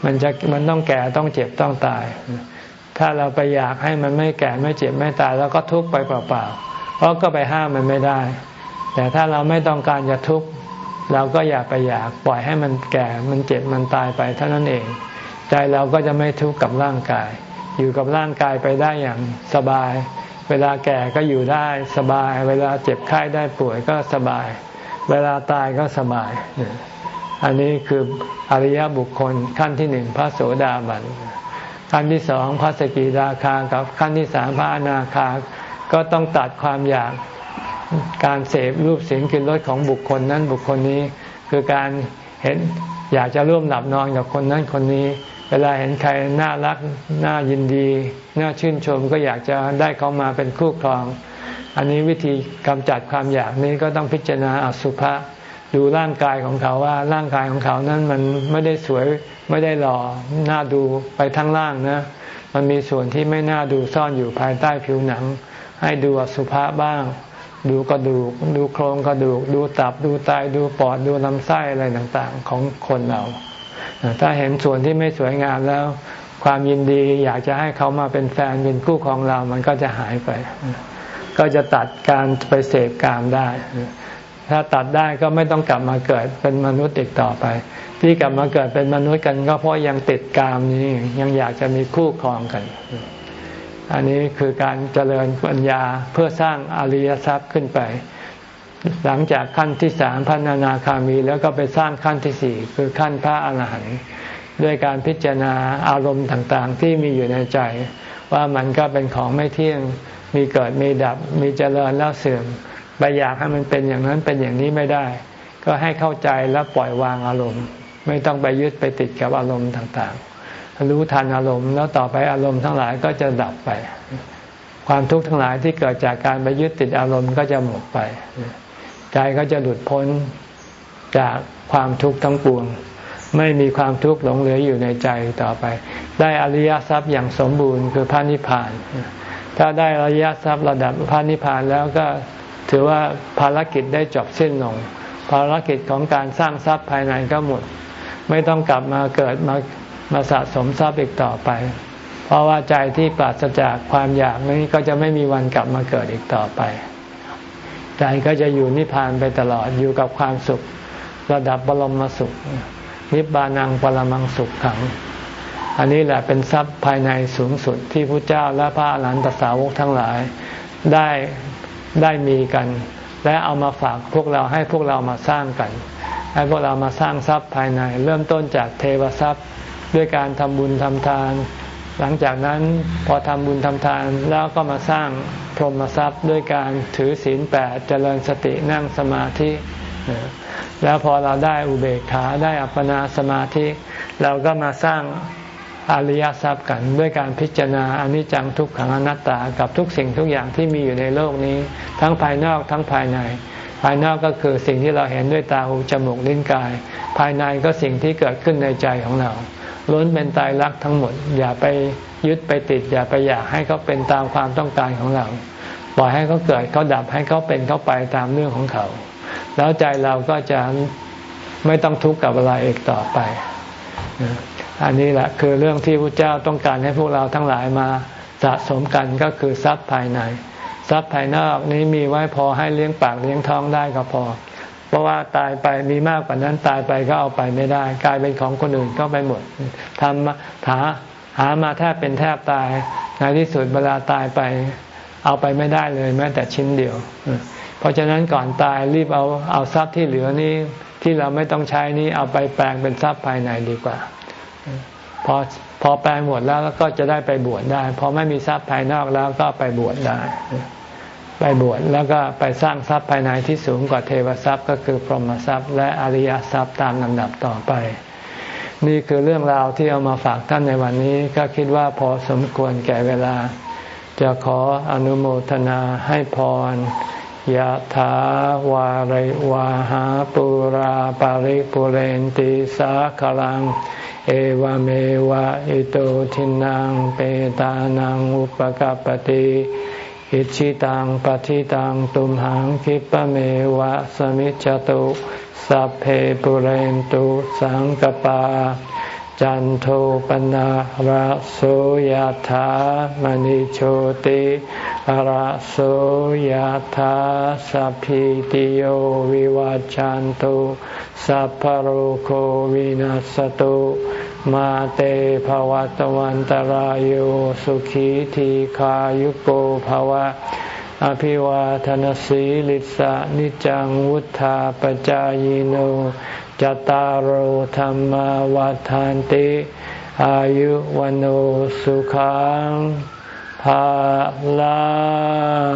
Speaker 1: มันจะมันต้องแก่ต้องเจ็บต้องตาย ถ้าเราไปอยากให้มันไม่แก่ไม่เจ็บไม่ตาย แล้วก็ทุกข์ไปเปล่าๆ เพราะก็ไปห้ามมันไม่ได้ แต่ถ้าเราไม่ต้องการจะทุกข์เราก็อย่าไปอยากปล่อยให้มันแก่ มันเจ็บ มันตายไปเท่านั้นเอง ใจเราก็จะไม่ทุกข์กับร่างกาย อยู่กับร่างกายไปได้อย่างสบาย เวลาแก่ก็อยู่ได้สบาย เวลาเจ็บไข้ได้ป่วยก็สบาย เวลาตายก็สบาย อันนี้คืออริยบุคคลขั้นที่หนึ่งพระโสดาบัน ขั้นที่สองพระสกิทาคากับขั้นที่สามพระอนาคา ก็ต้องตัดความอยากการเสพรูปเสียงกลิ่นรสของบุคคลนั้นบุคคลนี้คือการเห็นอยากจะร่วมหลับนอนกับคนนั้นคนนี้ เวลาเห็นใครน่ารักน่ายินดี น่าชื่นชมก็อยากจะได้เขามาเป็นคู่ครอง อันนี้วิธีกำจัดความอยากนี้ก็ต้องพิจารณาอสุภะดูร่างกายของเขาว่าร่างกายของเขานั้นมันไม่ได้สวยไม่ได้หล่อน่าดูไปทั้งร่างนะ มันมีส่วนที่ไม่น่าดูซ่อนอยู่ภายใต้ผิวหนัง ให้ดูอสุภะบ้าง ดูกระดูก ดูโครงกระดูก ดูตับดูไตดูปอดดูลำไส้อะไรต่างๆ ของคนเรา ถ้าเห็นส่วนที่ไม่สวยงามแล้ว ความยินดีอยากจะให้เขามาเป็นแฟนเป็นคู่ของเรา มันก็จะหายไป ก็จะตัดการไปเสพกามได้ ถ้าตัดได้ก็ไม่ต้องกลับมาเกิดเป็นมนุษย์อีกต่อไป ที่กลับมาเกิดเป็นมนุษย์กัน ก็เพราะยังติดกามนี้ยังอยากจะมีคู่ครองกัน อันนี้คือการเจริญปัญญาเพื่อสร้างอริยทรัพย์ขึ้นไป หลังจากขั้นที่สามพัฒนาคามี แล้วก็ไปสร้างขั้นที่สี่คือขั้นพระอรหันต์ด้วยการพิจารณาอารมณ์ต่างๆ ที่มีอยู่ในใจ ว่ามันก็เป็นของไม่เที่ยงมีเกิดมีดับมีเจริญแล้วเสื่อมไปอยากให้มันเป็นอย่างนั้นเป็นอย่างนี้ไม่ได้ ก็ให้เข้าใจแล้วปล่อยวางอารมณ์ ไม่ต้องไปยึดไปติดกับอารมณ์ต่างๆ รู้ทันอารมณ์แล้วต่อไปอารมณ์ทั้งหลายก็จะดับไป ความทุกข์ทั้งหลายที่เกิดจากการไปยึดติดอารมณ์ก็จะหมดไป ใจก็จะหลุดพ้นจากความทุกข์ทั้งปวง ไม่มีความทุกข์หลงเหลืออยู่ในใจต่อไป ได้อริยทรัพย์อย่างสมบูรณ์คือพระนิพพาน ถ้าได้อริยทรัพย์ระดับพระนิพพานแล้วก็ถือว่าภารกิจได้จบสิ้นลง ภารกิจของการสร้างทรัพย์ภายในก็หมด ไม่ต้องกลับมาเกิดมามาสะสมทรัพย์อีกต่อไป เพราะว่าใจที่ปราศจากความอยากนี้ก็จะไม่มีวันกลับมาเกิดอีกต่อไป ใจก็จะอยู่นิพพานไปตลอดอยู่กับความสุข ระดับบรมสุข นิบานังปรมังสุขขัง อันนี้แหละเป็นทรัพย์ภายในสูงสุดที่พระเจ้าและพระอรหันตสาวกทั้งหลายได้ได้มีกัน และเอามาฝากพวกเราให้พวกเรามาสร้างกัน ให้พวกเรามาสร้างทรัพย์ภายใน เริ่มต้นจากเทวทรัพย์ด้วยการทำบุญทำทาน หลังจากนั้นพอทำบุญทำทานแล้วก็มาสร้างพรหมทรัพย์ด้วยการถือศีลแปดเจริญสตินั่งสมาธิแล้วพอเราได้อุเบกขาได้อัปปนาสมาธิ เราก็มาสร้างอริยทรัพย์กันด้วยการพิจารณาอนิจจังทุกขังอนัตตากับทุกสิ่งทุกอย่างที่มีอยู่ในโลกนี้ ทั้งภายนอกทั้งภายใน ภายนอกก็คือสิ่งที่เราเห็นด้วยตาหูจมูกลิ้นกาย ภายในก็สิ่งที่เกิดขึ้นในใจของเรา ล้วนเป็นตายรักทั้งหมด อย่าไปยึดไปติด อย่าไปอยากให้เขาเป็นตามความต้องการของเรา ปล่อยให้เขาเกิดเขาดับให้เขาเป็นเขาไปตามเรื่องของเขา แล้วใจเราก็จะไม่ต้องทุกข์กับอะไรอีกต่อไปอันนี้แหละคือเรื่องที่พระเจ้าต้องการให้พวกเราทั้งหลายมาสะสมกันก็คือทรัพย์ภายใน ทรัพย์ภายนอกนี้มีไว้พอให้เลี้ยงปากเลี้ยงท้องได้ก็พอ เพราะว่าตายไปมีมากกว่านั้นตายไปก็เอาไปไม่ได้ กลายเป็นของคนอื่นก็ไปหมดทำหาหามาแทบเป็นแทบตายในที่สุดเวลาตายไป เอาไปไม่ได้เลยแม้แต่ชิ้นเดียว เพราะฉะนั้นก่อนตายรีบเอาเอาทรัพย์ที่เหลือนี้ที่เราไม่ต้องใช้นี้เอาไปแปลงเป็นทรัพย์ภายในดีกว่า พอพอแปลงหมดแล้วก็จะได้ไปบวชได้ พอไม่มีทรัพย์ภายนอกแล้วก็ไปบวชได้ ไปบวชแล้วก็ไปสร้างทรัพย์ภายในที่สูงกว่าเทวทรัพย์ ก็คือพรหมทรัพย์และอริยทรัพย์ตามลำดับต่อไป นี่คือเรื่องราวที่เอามาฝากท่านในวันนี้ก็คิดว่าพอสมควรแก่เวลา จะขออนุโมทนาให้พรยะถาวาริวาหาปุราปาริปุเรนติสาคลัง เอวเมวะอิโตทินังเปตานังอุปกปติ อิชิตังปฏิตังตุมหังคิปะเมวะสมิจจตุ สัพเพปุเรนตุสังกปา จันโทปนะระโสยธามณิโชติระโสยธาสัพพิติโยวิวัจจันตุสัพพโรโควินัสตุมาเตภวัตวันตารโยสุขีทีขายุโกภวะ อภิวาทนสีลิสะนิจังวุธาปจายโน จตารโหธรรมวาทานติ อายุวันโอสุขังภาลัง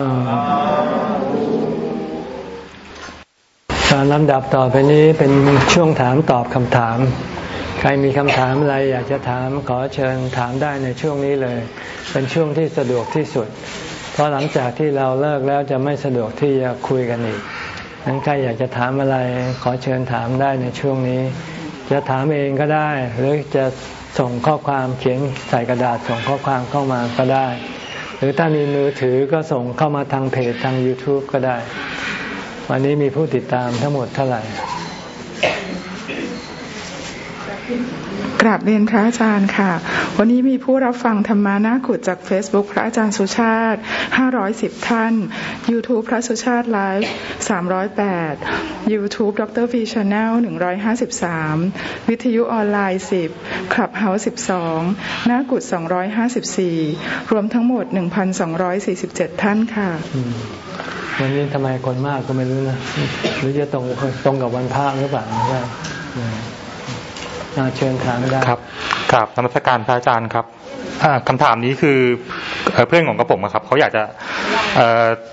Speaker 1: การลำดับต่อไปนี้เป็นช่วงถามตอบคำถาม ใครมีคำถามอะไรอยากจะถามขอเชิญถามได้ในช่วงนี้เลย เป็นช่วงที่สะดวกที่สุด เพราะหลังจากที่เราเลิกแล้วจะไม่สะดวกที่จะคุยกันอีก นั้นใครอยากจะถามอะไรขอเชิญถามได้ในช่วงนี้ จะถามเองก็ได้ หรือจะส่งข้อความเขียนใส่กระดาษส่งข้อความเข้ามาก็ได้ หรือถ้ามีมือถือก็ส่งเข้ามาทางเพจทาง YouTube ก็ได้ วันนี้มีผู้ติดตามทั้งหมดเท่าไหร่
Speaker 2: กราบเรียนพระอาจารย์ค่ะ วันนี้มีผู้รับฟังธรรมานาขุดจาก Facebook พระอาจารย์สุชาติ 510 ท่าน YouTube พระสุชาติไลฟ์308 YouTube ดร V Channel 153 วิทยุออนไลน์ 10 Clubhouse 12นากุด254 รวมทั้งหมด 1,247 ท่านค่ะ
Speaker 1: วันนี้ทำไมคนมากก็ไม่รู้นะ หรือจะตรงตรงกับวันพระหรือเปล่า เชิญถามได้
Speaker 3: ครับครับนมัสการพระอาจารย์ครับคำถามนี้คือเพื่อนของกระผมครับเขาอยากจะ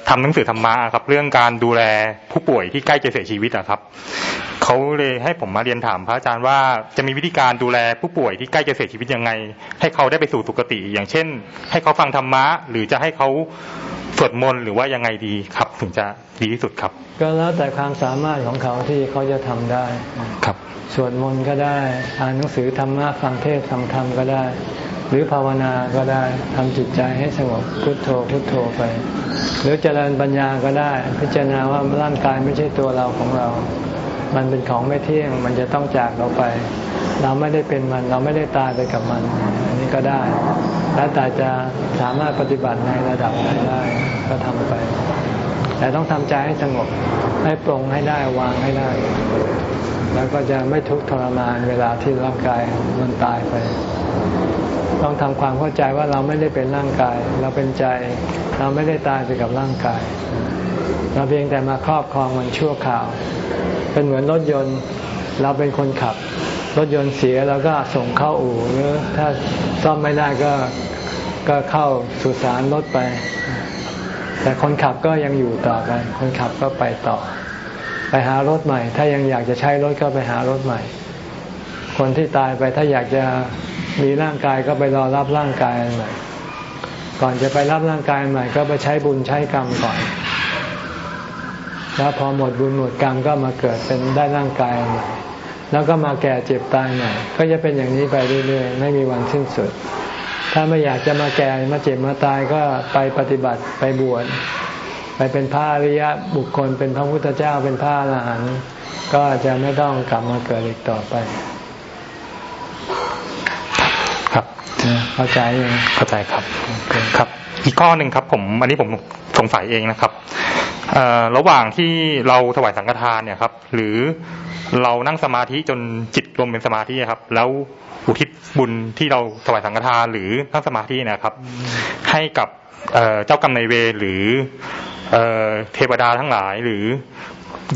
Speaker 3: ทำหนังสือธรรมะครับ เรื่องการดูแลผู้ป่วยที่ใกล้จะเสียชีวิตอะครับเขาเลยให้ผมมาเรียนถามพระอาจารย์ว่าจะมีวิธีการดูแลผู้ป่วยที่ใกล้จะเสียชีวิตยังไง ให้เขาได้ไปสู่สุคติ อย่างเช่น ให้เขาฟังธรรมะ หรือจะให้เขา สวดมนต์หรือว่ายังไงดีครับ ถึงจะดีที่สุดครับ
Speaker 1: ก็แล้วแต่ความสามารถของเขาที่เขาจะทำได้
Speaker 3: ครับ
Speaker 1: สวดมนต์ก็ได้อ่านหนังสือธรรมะฟังเทศฟังธรรมก็ได้ หรือภาวนาก็ได้ทำจิตใจให้สงบพุทโธพุทโธไป หรือเจริญปัญญาก็ได้ พิจารณาว่าร่างกายไม่ใช่ตัวเราของเรา มันเป็นของไม่เที่ยง มันจะต้องจากเราไป เราไม่ได้เป็นมัน เราไม่ได้ตายไปกับมัน อันนี้ก็ได้ แล้วแต่จะสามารถปฏิบัติในระดับไหนได้ ก็ทำไป แต่ต้องทำใจให้สงบ ให้ปรงให้ได้วางให้ได้ แล้วก็จะไม่ทุกข์ทรมานเวลาที่ร่างกายมันตายไป ต้องทำความเข้าใจว่าเราไม่ได้เป็นร่างกาย เราเป็นใจ เราไม่ได้ตายไปกับร่างกายเราเพียงแต่มาครอบครองมันชั่วคราว เป็นเหมือนรถยนต์เราเป็นคนขับ รถยนต์เสียแล้วก็ส่งเข้าอู่หรือถ้าซ่อมไม่ได้ก็ก็เข้าสุสานรถไป แต่คนขับก็ยังอยู่ต่อไป คนขับก็ไปต่อ ไปหารถใหม่ ถ้ายังอยากจะใช้รถก็ไปหารถใหม่ คนที่ตายไปถ้าอยากจะมีร่างกายก็ไปรอรับร่างกายใหม่ก่อนจะไปรับร่างกายใหม่ ก็ไปใช้บุญใช้กรรมก่อน แล้วพอหมดบุญหมดกรรมก็มาเกิดเป็นได้ร่างกายใหม่แล้วก็มาแก่เจ็บตายใหม่ก็จะเป็นอย่างนี้ไปเรื่อยๆ ไม่มีวันสิ้นสุด ถ้าไม่อยากจะมาแก่มาเจ็บมาตายก็ไปปฏิบัติไปบวชไปเป็นพระอริยะบุคคลเป็นพระพุทธเจ้าเป็นพระอรหันต์ก็จะไม่ต้องกลับมาเกิดอีกต่อไป
Speaker 3: ครับ
Speaker 1: เข้าใจยัง
Speaker 3: เข้าใจครับครับ อีกข้อหนึ่งครับ ผมอันนี้ผมสงสัยเองนะครับ ระหว่างที่เราถวายสังฆทานเนี่ยครับ หรือเรานั่งสมาธิจนจิตรวมเป็นสมาธิครับ แล้วอุทิศบุญที่เราถวายสังฆทานหรือนั่งสมาธินะครับ ให้กับเจ้ากรรมนายเวรหรือเทวดาทั้งหลายหรือ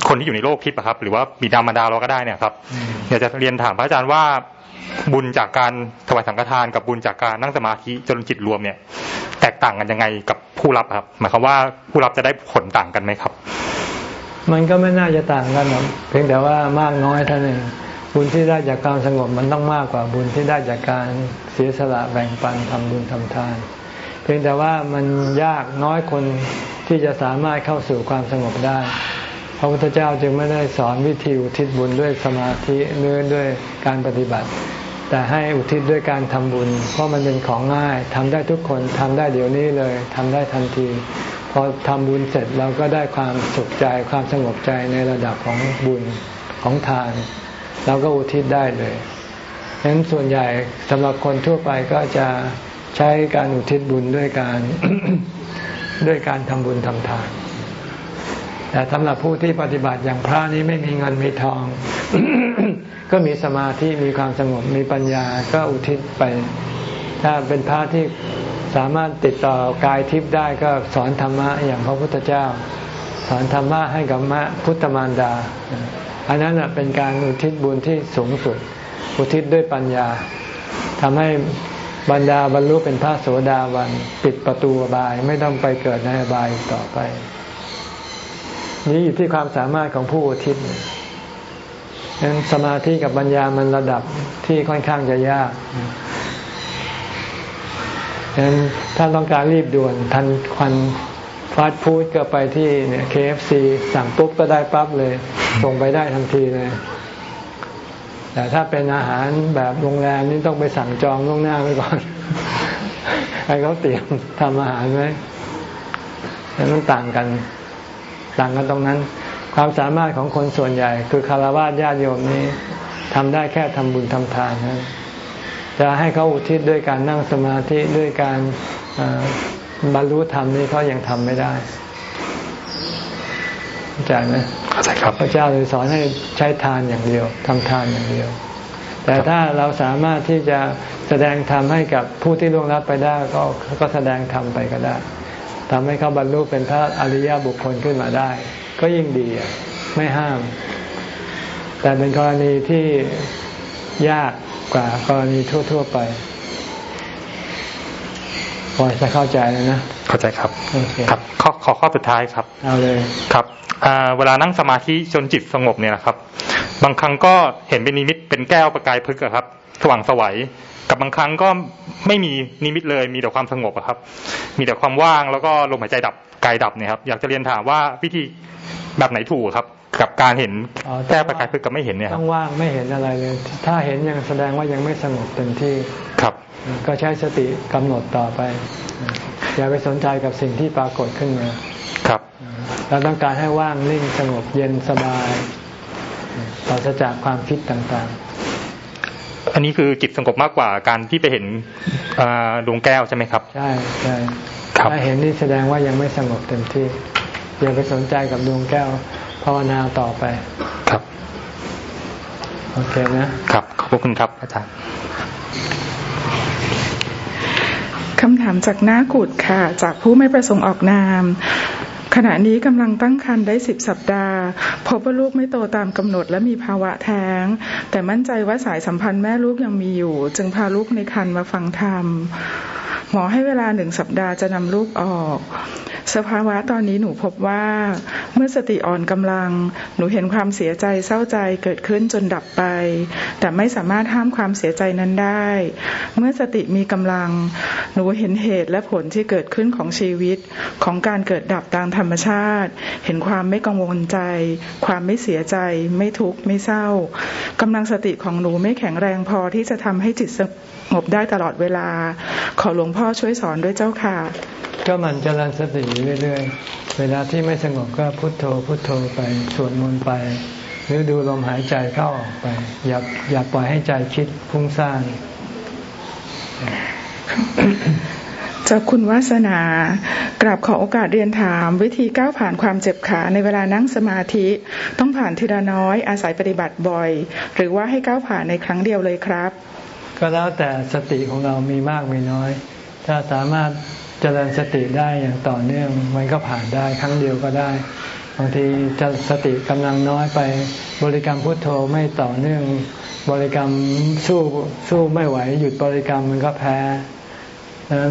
Speaker 3: คนที่อยู่ในโลกทิพย์ครับ หรือว่าบิดามารดาเราก็ได้เนี่ยครับอยากจะเรียนถามพระอาจารย์ว่า บุญจากการถวายสังฆทานกับบุญจากการนั่งสมาธิจนจิตรวมเนี่ย แตกต่างกันยังไงกับผู้รับครับ หมายความว่าผู้รับจะได้ผลต่างกันไหมครับ
Speaker 1: มันก็ไม่น่าจะต่างกันหรอกเพียงแต่ว่ามากน้อยเท่านั้นบุญที่ได้จากการสงบมันต้องมากกว่าบุญที่ได้จากการเสียสละแบ่งปันทำบุญทำทาน เพียงแต่ว่ามันยากน้อยคนที่จะสามารถเข้าสู่ความสงบได้พระพุทธเจ้าจึงไม่ได้สอนวิธีอุทิศบุญด้วยสมาธิเนื้อด้วยการปฏิบัติ แต่ให้อุทิศด้วยการทำบุญ เพราะมันเป็นของง่ายทำได้ทุกคนทำได้เดี๋ยวนี้เลยทำได้ทันที พอทำบุญเสร็จเราก็ได้ความสุขใจความสงบใจในระดับของบุญของทาน เราก็อุทิศได้เลยฉะนั้นส่วนใหญ่สำหรับคนทั่วไปก็จะใช้การอุทิศบุญด้วยการด้วยการทำบุญทำทาน แต่สำหรับผู้ที่ปฏิบัติอย่างพระนี้ไม่มีเงินมีทอง ก็มีสมาธิมีความสงบมีปัญญาก็อุทิศไป ถ้าเป็นพระที่สามารถติดต่อกายทิพย์ได้ก็สอนธรรมะอย่างพระพุทธเจ้า สอนธรรมะให้กับมะพุทธมารดา อันนั้นเป็นการอุทิศบุญที่สูงสุด อุทิศด้วยปัญญาทำให้บรรดาบรรลุเป็นพระโสดาบันปิดประตูบายไม่ต้องไปเกิดในบายต่อไป นี้อยู่ที่ความสามารถของผู้อุทิศ นั้นสมาธิกับปัญญามันระดับที่ค่อนข้างจะยากฉะนั้นถ้าต้องการรีบด่วนทันควันฟาสต์ฟู้ดก็ไปที่เนี่ย KFC สั่งปุ๊บก็ได้ปั๊บเลย ส่งไปได้ทันทีเลย แต่ถ้าเป็นอาหารแบบโรงแรมนี่ต้องไปสั่งจองล่วงหน้าไว้ก่อนให้เขาเตรียมทำอาหารไว้แล้วมันต่างกัน ต่างกันตรงนั้น ความสามารถของคนส่วนใหญ่ คือคารวะญาติโยมนี้ทำได้แค่ทำบุญทำทานนะจะให้เขาอุทิศด้วยการนั่งสมาธิด้วยการบรรลุธรรมนี่เขายังทำไม่ได้เข้าใจไหม
Speaker 3: เข้าใจครับ
Speaker 1: พระเจ้าเลยสอนให้ใช้ทานอย่างเดียวทำทานอย่างเดียว แต่ถ้าเราสามารถที่จะแสดงธรรมให้กับผู้ที่ล่วงลับไปได้ก็ก็แสดงธรรมไปก็ได้ทำให้เขาบรรลุเป็นพระอริยบุคคลขึ้นมาได้ ก็ยิ่งดีไม่ห้าม แต่เป็นกรณีที่ยากกว่ากรณีทั่ว ๆ ไปพอจะเข้าใจแล้วนะ
Speaker 3: เข้าใจครับ ครับ ข้อขอข้อสุดท้ายครับ
Speaker 1: เอาเลย
Speaker 3: ครับเวลานั่งสมาธิจนจิตสงบเนี่ยนะครับ บางครั้งก็เห็นเป็นนิมิตเป็นแก้วประกายพึกครับ สว่างสวัยกับบางครั้งก็ไม่มีนิมิตเลย มีแต่ความสงบครับ มีแต่ความว่างแล้วก็ลมหายใจดับกายดับเนี่ยครับ อยากจะเรียนถามว่าวิธี แบบไหนถูกครับ กับการเห็นแก้วประกายพึกกับไม่เห็นเนี่ย
Speaker 1: ต้องว่างไม่เห็นอะไรเลย ถ้าเห็นยังแสดงว่ายังไม่สงบเต็มที่
Speaker 3: ครับ
Speaker 1: ก็ใช้สติกำหนดต่อไป อย่าไปสนใจกับสิ่งที่ปรากฏขึ้นมา
Speaker 3: ครับ
Speaker 1: เราต้องการให้ว่างนิ่งสงบเย็นสบายปราศจากความคิดต่าง
Speaker 3: ๆ อันนี้คือจิตสงบมากกว่าการที่ไปเห็นดวงแก้วใช่ไหมครับ
Speaker 1: ใช่ใช่ถ้าเห็นนี่แสดงว่ายังไม่สงบเต็มที่ อย่าไปสนใจกับดวงแก้วภาวนาต่อไป
Speaker 3: ครับ
Speaker 1: โอเคนะ
Speaker 3: ครับ ขอบคุณครับอาจารย์
Speaker 2: คำถามจากหน้ากุดค่ะ จากผู้ไม่ประสงค์ออกนามขณะนี้กำลังตั้งครรภ์ได้สิบสัปดาห์ พบว่าลูกไม่โตตามกำหนดและมีภาวะแท้ง แต่มั่นใจว่าสายสัมพันธ์แม่ลูกยังมีอยู่ จึงพาลูกในครรภ์มาฟังธรรม หมอให้เวลาหนึ่งสัปดาห์จะนำลูกออก สภาวะตอนนี้หนูพบว่าเมื่อสติอ่อนกำลัง หนูเห็นความเสียใจเศร้าใจเกิดขึ้นจนดับไป แต่ไม่สามารถห้ามความเสียใจนั้นได้ เมื่อสติมีกำลัง หนูเห็นเหตุและผลที่เกิดขึ้นของชีวิต ของการเกิดดับตามธรรมชาติ เห็นความไม่กังวลใจ ความไม่เสียใจ ไม่ทุกข์ไม่เศร้ากำลังสติของหนูไม่แข็งแรงพอที่จะทำให้จิต งบได้ตลอดเวลา ขอหลวงพ่อช่วยสอนด้วยเจ้าค่ะ
Speaker 1: ก็มันเจริญสติเรื่อยๆ เวลาที่ไม่สงบก็พุโทโธพุโทโธไปสวดมนต์ไป หรือดูลมหายใจเข้าออกไป อย่าอย่าปล่อยให้ใจคิดพุ่งสร้าง
Speaker 2: จากคุณวาสนากราบขอโอกาสเรียนถาม วิธีก้าวผ่านความเจ็บขาในเวลานั่งสมาธิ ต้องผ่านทีละน้อยอาศัยปฏิบัติบ่อย หรือว่าให้ก้าวผ่านในครั้งเดียวเลยครับ
Speaker 1: ก็แล้วแต่สติของเรามีมากมีน้อย ถ้าสามารถเจริญสติได้อย่างต่อเนื่องมันก็ผ่านได้ครั้งเดียวก็ได้ บางทีจะสติกำลังน้อยไป บริกรรมพุทโธไม่ต่อเนื่อง บริกรรมสู้สู้ไม่ไหว หยุดบริกรรมมันก็แพ้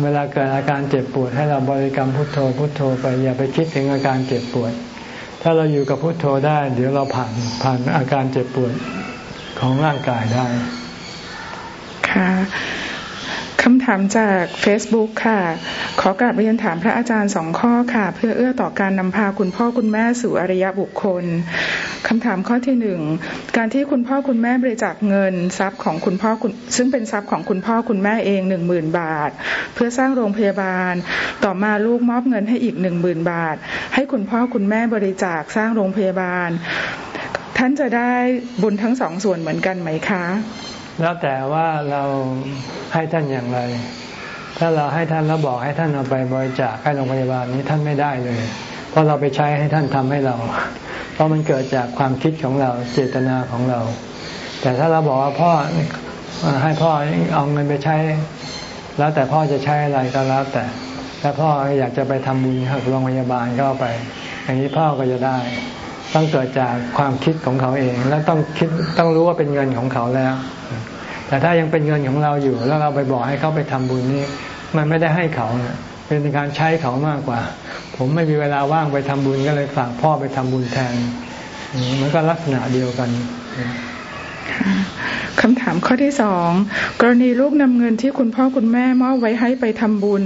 Speaker 1: เวลาเกิดอาการเจ็บปวด ให้เราบริกรรมพุทโธพุทโธไปอย่าไปคิดถึงอาการเจ็บปวด ถ้าเราอยู่กับพุทโธได้ เดี๋ยวเราผ่านผ่านอาการเจ็บปวดของร่างกายได้
Speaker 2: ค่ะคำถามจาก Facebook ค่ะ ขอกราบเรียนถามพระอาจารย์สองข้อค่ะ เพื่อเอื้อต่อการนำพาคุณพ่อคุณแม่สู่อริยบุคคลคำถามข้อที่หนึ่งการที่คุณพ่อคุณแม่บริจาคเงินทรัพย์ของคุณพ่อคุณซึ่งเป็นทรัพย์ของคุณพ่อคุณแม่เองหนึ่งหมื่นบาท เพื่อสร้างโรงพยาบาล ต่อมาลูกมอบเงินให้อีกหนึ่งหมื่นบาท ให้คุณพ่อคุณแม่บริจาคสร้างโรงพยาบาล ท่านจะได้บุญทั้งสองส่วนเหมือนกันไหมคะ
Speaker 1: แล้วแต่ว่าเราให้ท่านอย่างไร ถ้าเราให้ท่านแล้วบอกให้ท่านเอาไปบริจาคให้โรงพยาบาลนี้ท่านไม่ได้เลย เพราะเราไปใช้ให้ท่านทำให้เรา เพราะมันเกิดจากความคิดของเราเจตนาของเรา แต่ถ้าเราบอกว่าพ่อให้พ่อเอาเงินไปใช้ แล้วแต่พ่อจะใช้อะไรก็แล้วแต่ถ้าพ่ออยากจะไปทำบุญกับโรงพยาบาลก็ไป อย่างนี้พ่อก็จะได้ ต้องเกิดจากความคิดของเขาเอง แล้วต้องคิดต้องรู้ว่าเป็นเงินของเขาแล้ว แต่ถ้ายังเป็นเงินของเราอยู่ แล้วเราไปบอกให้เขาไปทำบุญนี่มันไม่ได้ให้เขาเนี่ยเป็นการใช้เขามากกว่า ผมไม่มีเวลาว่างไปทำบุญก็เลยฝากพ่อไปทำบุญแทนมันก็ลักษณะเดียวกัน
Speaker 2: คำถามข้อที่สองกรณีลูกนำเงินที่คุณพ่อคุณแม่มอบไว้ให้ไปทำบุญ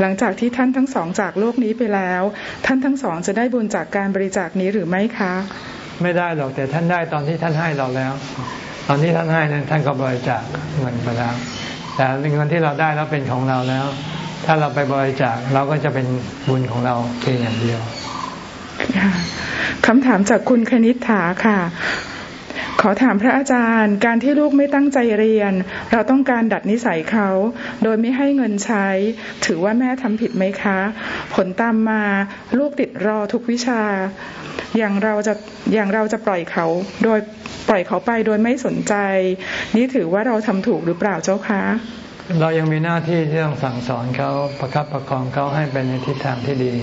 Speaker 2: หลังจากที่ท่านทั้งสองจากโลกนี้ไปแล้ว ท่านทั้งสองจะได้บุญจากการบริจาคนี้หรือไม่คะ
Speaker 1: ไม่ได้หรอกแต่ท่านได้ตอนที่ท่านให้เราแล้ว ตอนที่ท่านให้นั้นท่านก็บริจาคเงินไปแล้วแต่เงินที่เราได้แล้วเป็นของเราแล้ว ถ้าเราไปบริจาคเราก็จะเป็นบุญของเราเพียงอย่างเดียว
Speaker 2: คำถามจากคุณคณิษฐาค่ะ ขอถามพระอาจารย์ การที่ลูกไม่ตั้งใจเรียน เราต้องการดัดนิสัยเขา โดยไม่ให้เงินใช้ ถือว่าแม่ทำผิดไหมคะ ผลตามมาลูกติดรอทุกวิชา อย่างเราจะอย่างเราจะปล่อยเขา โดยปล่อยเขาไปโดยไม่สนใจ นี่ถือว่าเราทำถูกหรือเปล่าเจ้าคะ
Speaker 1: เรายังมีหน้าที่ที่ต้องสั่งสอนเขาประคับประคองเขาให้เป็นในทิศทางที่ดี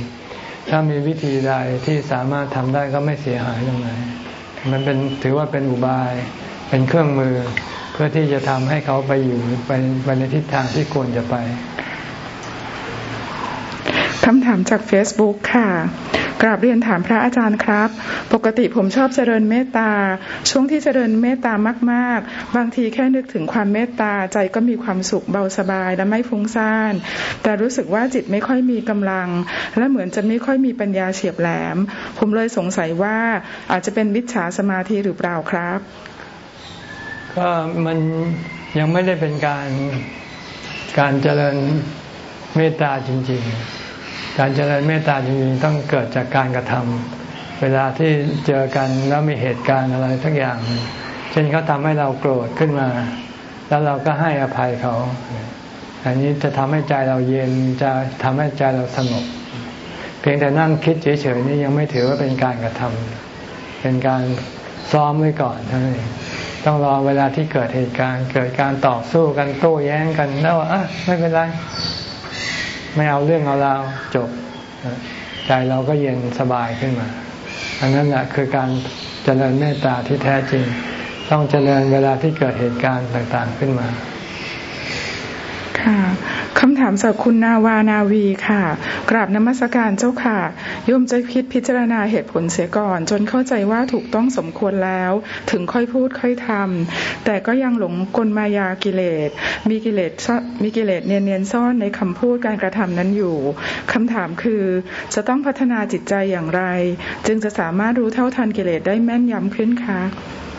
Speaker 1: ถ้ามีวิธีใดที่สามารถทำได้ก็ไม่เสียหายตรงไหนมันเป็นถือว่าเป็นอุบาย เป็นเครื่องมือเพื่อที่จะทำให้เขาไปอยู่ไปไปในทิศทางที่ควรจะไป
Speaker 2: คำถามจาก Facebook ค่ะ กราบเรียนถามพระอาจารย์ครับ ปกติผมชอบเจริญเมตตา ช่วงที่เจริญเมตตามาก ๆ บางทีแค่นึกถึงความเมตตาใจก็มีความสุขเบาสบายและไม่ฟุ้งซ่าน แต่รู้สึกว่าจิตไม่ค่อยมีกำลัง และเหมือนจะไม่ค่อยมีปัญญาเฉียบแหลม ผมเลยสงสัยว่าอาจจะเป็นมิจฉาสมาธิหรือเปล่าครับ
Speaker 1: ก็มันยังไม่ได้เป็นการการเจริญเมตตาจริง ๆ การเจริญเมตตาจริงๆต้องเกิดจากการกระทำเวลาที่เจอกันแล้วมีเหตุการณ์อะไรทักอย่าง เช่นเขาทำให้เราโกรธขึ้นมา แล้วเราก็ให้อภัยเขา อันนี้จะทำให้ใจเราเย็นจะทำให้ใจเราสงบเพียงแต่นั่งคิดเฉยๆนี่ยังไม่ถือว่าเป็นการกระทำเป็นการซ้อมไว้ก่อนเท่านั้นต้องรอเวลาที่เกิดเหตุการณ์ เกิดการต่อสู้กันโต้แย้งกันแล้วอะไม่เป็นไร ไม่เอาเรื่องเอาราวจบ ใจเราก็เย็นสบายขึ้นมา อันนั้นแหละคือการเจริญเมตตาที่แท้จริง ต้องเจริญเวลาที่เกิดเหตุการณ์ต่างๆขึ้นมา
Speaker 2: ค่ะ คำถามจากคุณนาวานาวีค่ะ กราบนมัสการเจ้าค่ะโยมจะคิดพิจารณาเหตุผลเสียก่อน จนเข้าใจว่าถูกต้องสมควรแล้ว ถึงค่อยพูดค่อยทำแต่ก็ยังหลงกลมายากิเลส มีกิเลสมีกิเลสเนียนๆซ่อนในคำพูดการกระทำนั้นอยู่คำถามคือจะต้องพัฒนาจิตใจอย่างไร จึงจะสามารถรู้เท่าทันกิเลสได้แม่นยำขึ้นคะ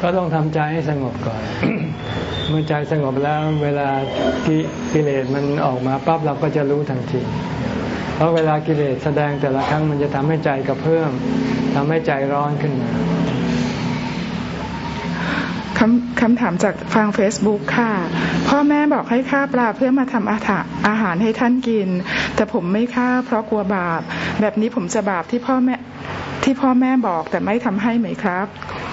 Speaker 1: ก็ต้องทำใจให้สงบก่อน เมื่อใจสงบแล้วเวลากิเลสมันออกมาปั๊บเราก็จะรู้ทันที เพราะเวลากิเลสแสดงแต่ละครั้งมันจะทำให้ใจกระเพื่อมทำให้ใจร้อนขึ้นมา
Speaker 2: คำคำถามจากฟังเฟซบุ๊กค่ะ พ่อแม่บอกให้ฆ่าปลาเพื่อมาทำอาหารอาหารให้ท่านกิน แต่ผมไม่ฆ่าเพราะกลัวบาป แบบนี้ผมจะบาปที่พ่อแม่ที่พ่อแม่บอกแต่ไม่ทำให้ไหมครับ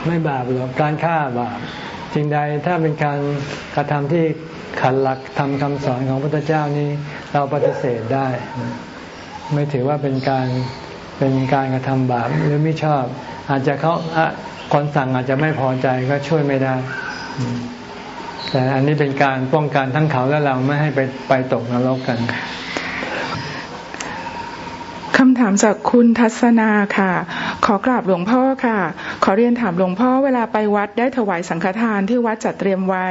Speaker 1: ไม่บาปหรอกการฆ่าบาปจริงใดถ้าเป็นการกระทำที่ขัดหลักทำคำสอนของพระพุทธเจ้านี้เราปฏิเสธได้ ไม่ถือว่าเป็นการเป็นการกระทำบาปหรือไม่ชอบ อาจจะเขาคนสั่งอาจจะไม่พอใจก็ช่วยไม่ได้ แต่อันนี้เป็นการป้องกันทั้งเขาและเราไม่ให้ไปไปตกนรกกัน
Speaker 2: คำถามจากคุณทัศนาค่ะ ขอกราบหลวงพ่อค่ะ ขอเรียนถามหลวงพ่อเวลาไปวัดได้ถวายสังฆทานที่วัดจัดเตรียมไว้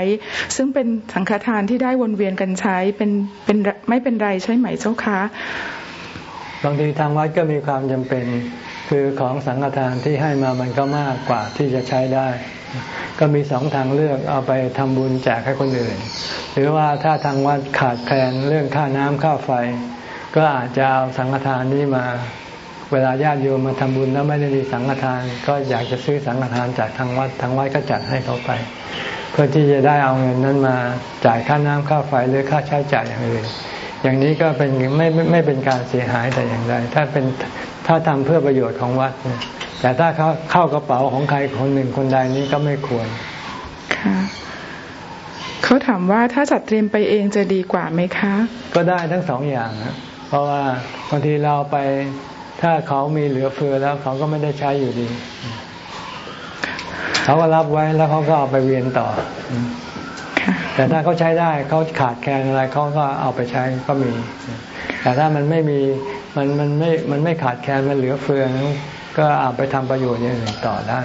Speaker 2: ซึ่งเป็นสังฆทานที่ได้วนเวียนกันใช้เป็นเป็นไม่เป็นไรใช่ไหมเจ้าคะ
Speaker 1: บางทีทางวัดก็มีความจำเป็นคือของสังฆทานที่ให้มามันก็มากกว่าที่จะใช้ได้ ก็มีสองทางเลือกเอาไปทำบุญแจกให้คนอื่น หรือว่าถ้าทางวัดขาดแคลนเรื่องค่าน้ำค่าไฟ ก็อาจจะเอาสังฆทานนี้มา เวลาญาติโยมมาทำบุญแล้วไม่ได้มีสังฆทาน ก็อยากจะซื้อสังฆทานจากทางวัดทางวัดก็จัดให้เขาไป เพื่อที่จะได้เอาเงินนั้นมาจ่ายค่าน้ำค่าไฟหรือค่าใช้จ่ายอย่างอื่นอย่างนี้ก็เป็นไม่ไม่เป็นการเสียหายแต่อย่างใดถ้าเป็นถ้าทำเพื่อประโยชน์ของวัดเนี่ยแต่ถ้าเขาเข้ากระเป๋าของใครคนหนึ่งคนใดนี้ก็ไม่ควร
Speaker 2: ค่ะเขาถามว่าถ้าจัดเตรียมไปเองจะดีกว่าไหมคะ
Speaker 1: ก็ได้ทั้งสองอย่างนะเพราะว่าบางทีเราไป ถ้าเขามีเหลือเฟือแล้วเขาก็ไม่ได้ใช้อยู่ดี เขาก็รับไว้แล้วเขาก็เอาไปเวียนต่อ แต่ถ้าเขาใช้ได้เขาขาดแคลนอะไรเขาก็เอาไปใช้ก็มี แต่ถ้ามันไม่มีมันมันไม่มันไม่ขาดแคลนมันเหลือเฟือก็เอาไปทำประโยชน์อย่างอื่นต่อได้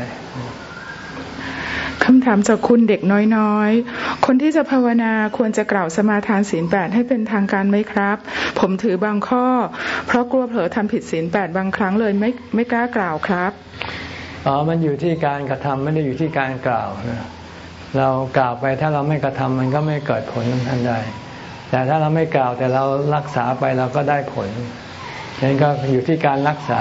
Speaker 2: คำถามจากคุณเด็กน้อยๆ คนที่จะภาวนาควรจะกล่าวสมาทานศีลแปดให้เป็นทางการไหมครับ ผมถือบางข้อ เพราะกลัวเผลอทำผิดศีลแปดบางครั้งเลยไม่ไม่กล้ากล่าวครับ
Speaker 1: อ๋อมันอยู่ที่การกระทำไม่ได้อยู่ที่การกล่าวนะเรากล่าวไปถ้าเราไม่กระทำมันก็ไม่เกิดผลทันใดแต่ถ้าเราไม่กล่าวแต่เรารักษาไปเราก็ได้ผลนั่นก็อยู่ที่การรักษา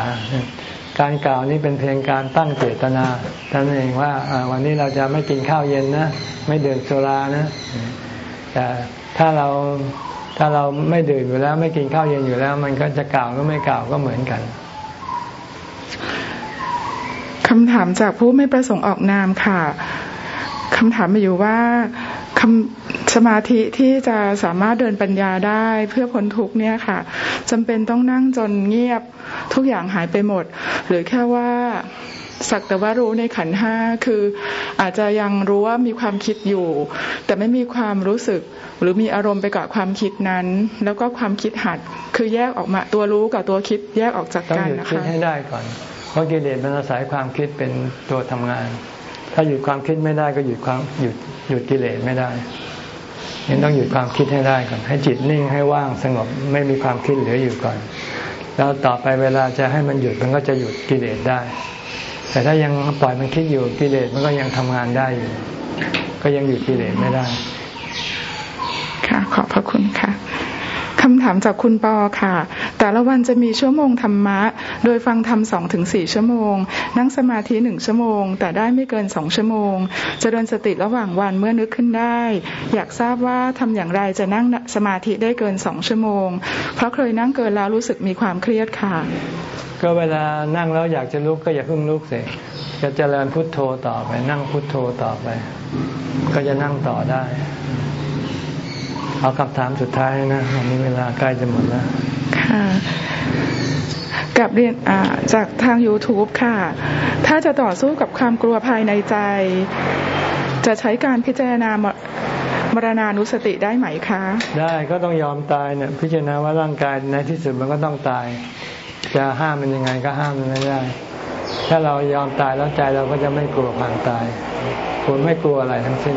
Speaker 1: การกล่าวนี้เป็นเพียงการตั้งเจตนาท่านเองว่าวันนี้เราจะไม่กินข้าวเย็นนะไม่ดื่มโซลานะแต่ถ้าเราถ้าเราไม่ดื่มอยู่แล้ว ไม่กินข้าวเย็นอยู่แล้ว มันก็จะกล่าวก็ไม่กล่าวก็เหมือนกัน
Speaker 2: คำถามจากผู้ไม่ประสงค์ออกนามค่ะคำถามมาอยู่ว่าค สมาธิที่จะสามารถเดินปัญญาได้เพื่อพ้นทุกเนี่ยค่ะจำเป็นต้องนั่งจนเงียบทุกอย่างหายไปหมด หรือแค่ว่าสักแต่ว่ารู้ในขันห้าคืออาจจะยังรู้ว่ามีความคิดอยู่ แต่ไม่มีความรู้สึก หรือมีอารมณ์ไปกับความคิดนั้น แล้วก็ความคิดหัดคือแยกออกมาตัวรู้กับตัวคิดแยกออกจากกันนะคะต้องหยุด
Speaker 1: คิดให้ได้ก่อนเพราะกิเลสมันอาศัยความคิดเป็นตัวทำงาน ถ้าหยุดความคิดไม่ได้ก็หยุดความหยุดหยุดกิเลสไม่ได้ ยังต้องหยุดความคิดให้ได้ก่อน ให้จิตนิ่งให้ว่างสงบไม่มีความคิดเหลืออยู่ก่อน แล้วต่อไปเวลาจะให้มันหยุดมันก็จะหยุดกิเลสได้ แต่ถ้ายังปล่อยมันคิดอยู่กิเลสมันก็ยังทำงานได้อยู่ ก็ยังหยุดกิเลสไม่ได้
Speaker 2: ค่ะขอบพระคุณค่ะ คำถามจากคุณปอค่ะ แต่ละวันจะมีชั่วโมงธรรมะ โดยฟังธรรมสองถึงสี่ชั่วโมง นั่งสมาธิหนึ่งชั่วโมง แต่ได้ไม่เกินสองชั่วโมงจะเดินสติระหว่างวันเมื่อนึกขึ้นได้ อยากทราบว่าทำอย่างไรจะนั่งสมาธิได้เกินสองชั่วโมง เพราะเคยนั่งเกินแล้วรู้สึกมีความเครียดค่ะ
Speaker 1: ก็เวลานั่งแล้วอยากจะลุกก็อย่าเพิ่งลุกสิจะเจริญพุทโธต่อไป นั่งพุทโธต่อไป ก็จะนั่งต่อได้ เอาคำถามสุดท้ายนะวันนี้เวลาใกล้จะหมดแล้ว
Speaker 2: ค่ะกับเรียนจากทาง YouTube ค่ะ ถ้าจะต่อสู้กับความกลัวภายในใจ จะใช้การพิจารณามรณานุสติได้ไหมคะ
Speaker 1: ได้ก็ต้องยอมตายเนี่ยพิจารณาว่าร่างกายในที่สุดมันก็ต้องตาย จะห้ามมันยังไงก็ห้ามมันไม่ได้ ถ้าเรายอมตายแล้วใจเราก็จะไม่กลัวความตายคุณไม่กลัวอะไรทั้งสิ้น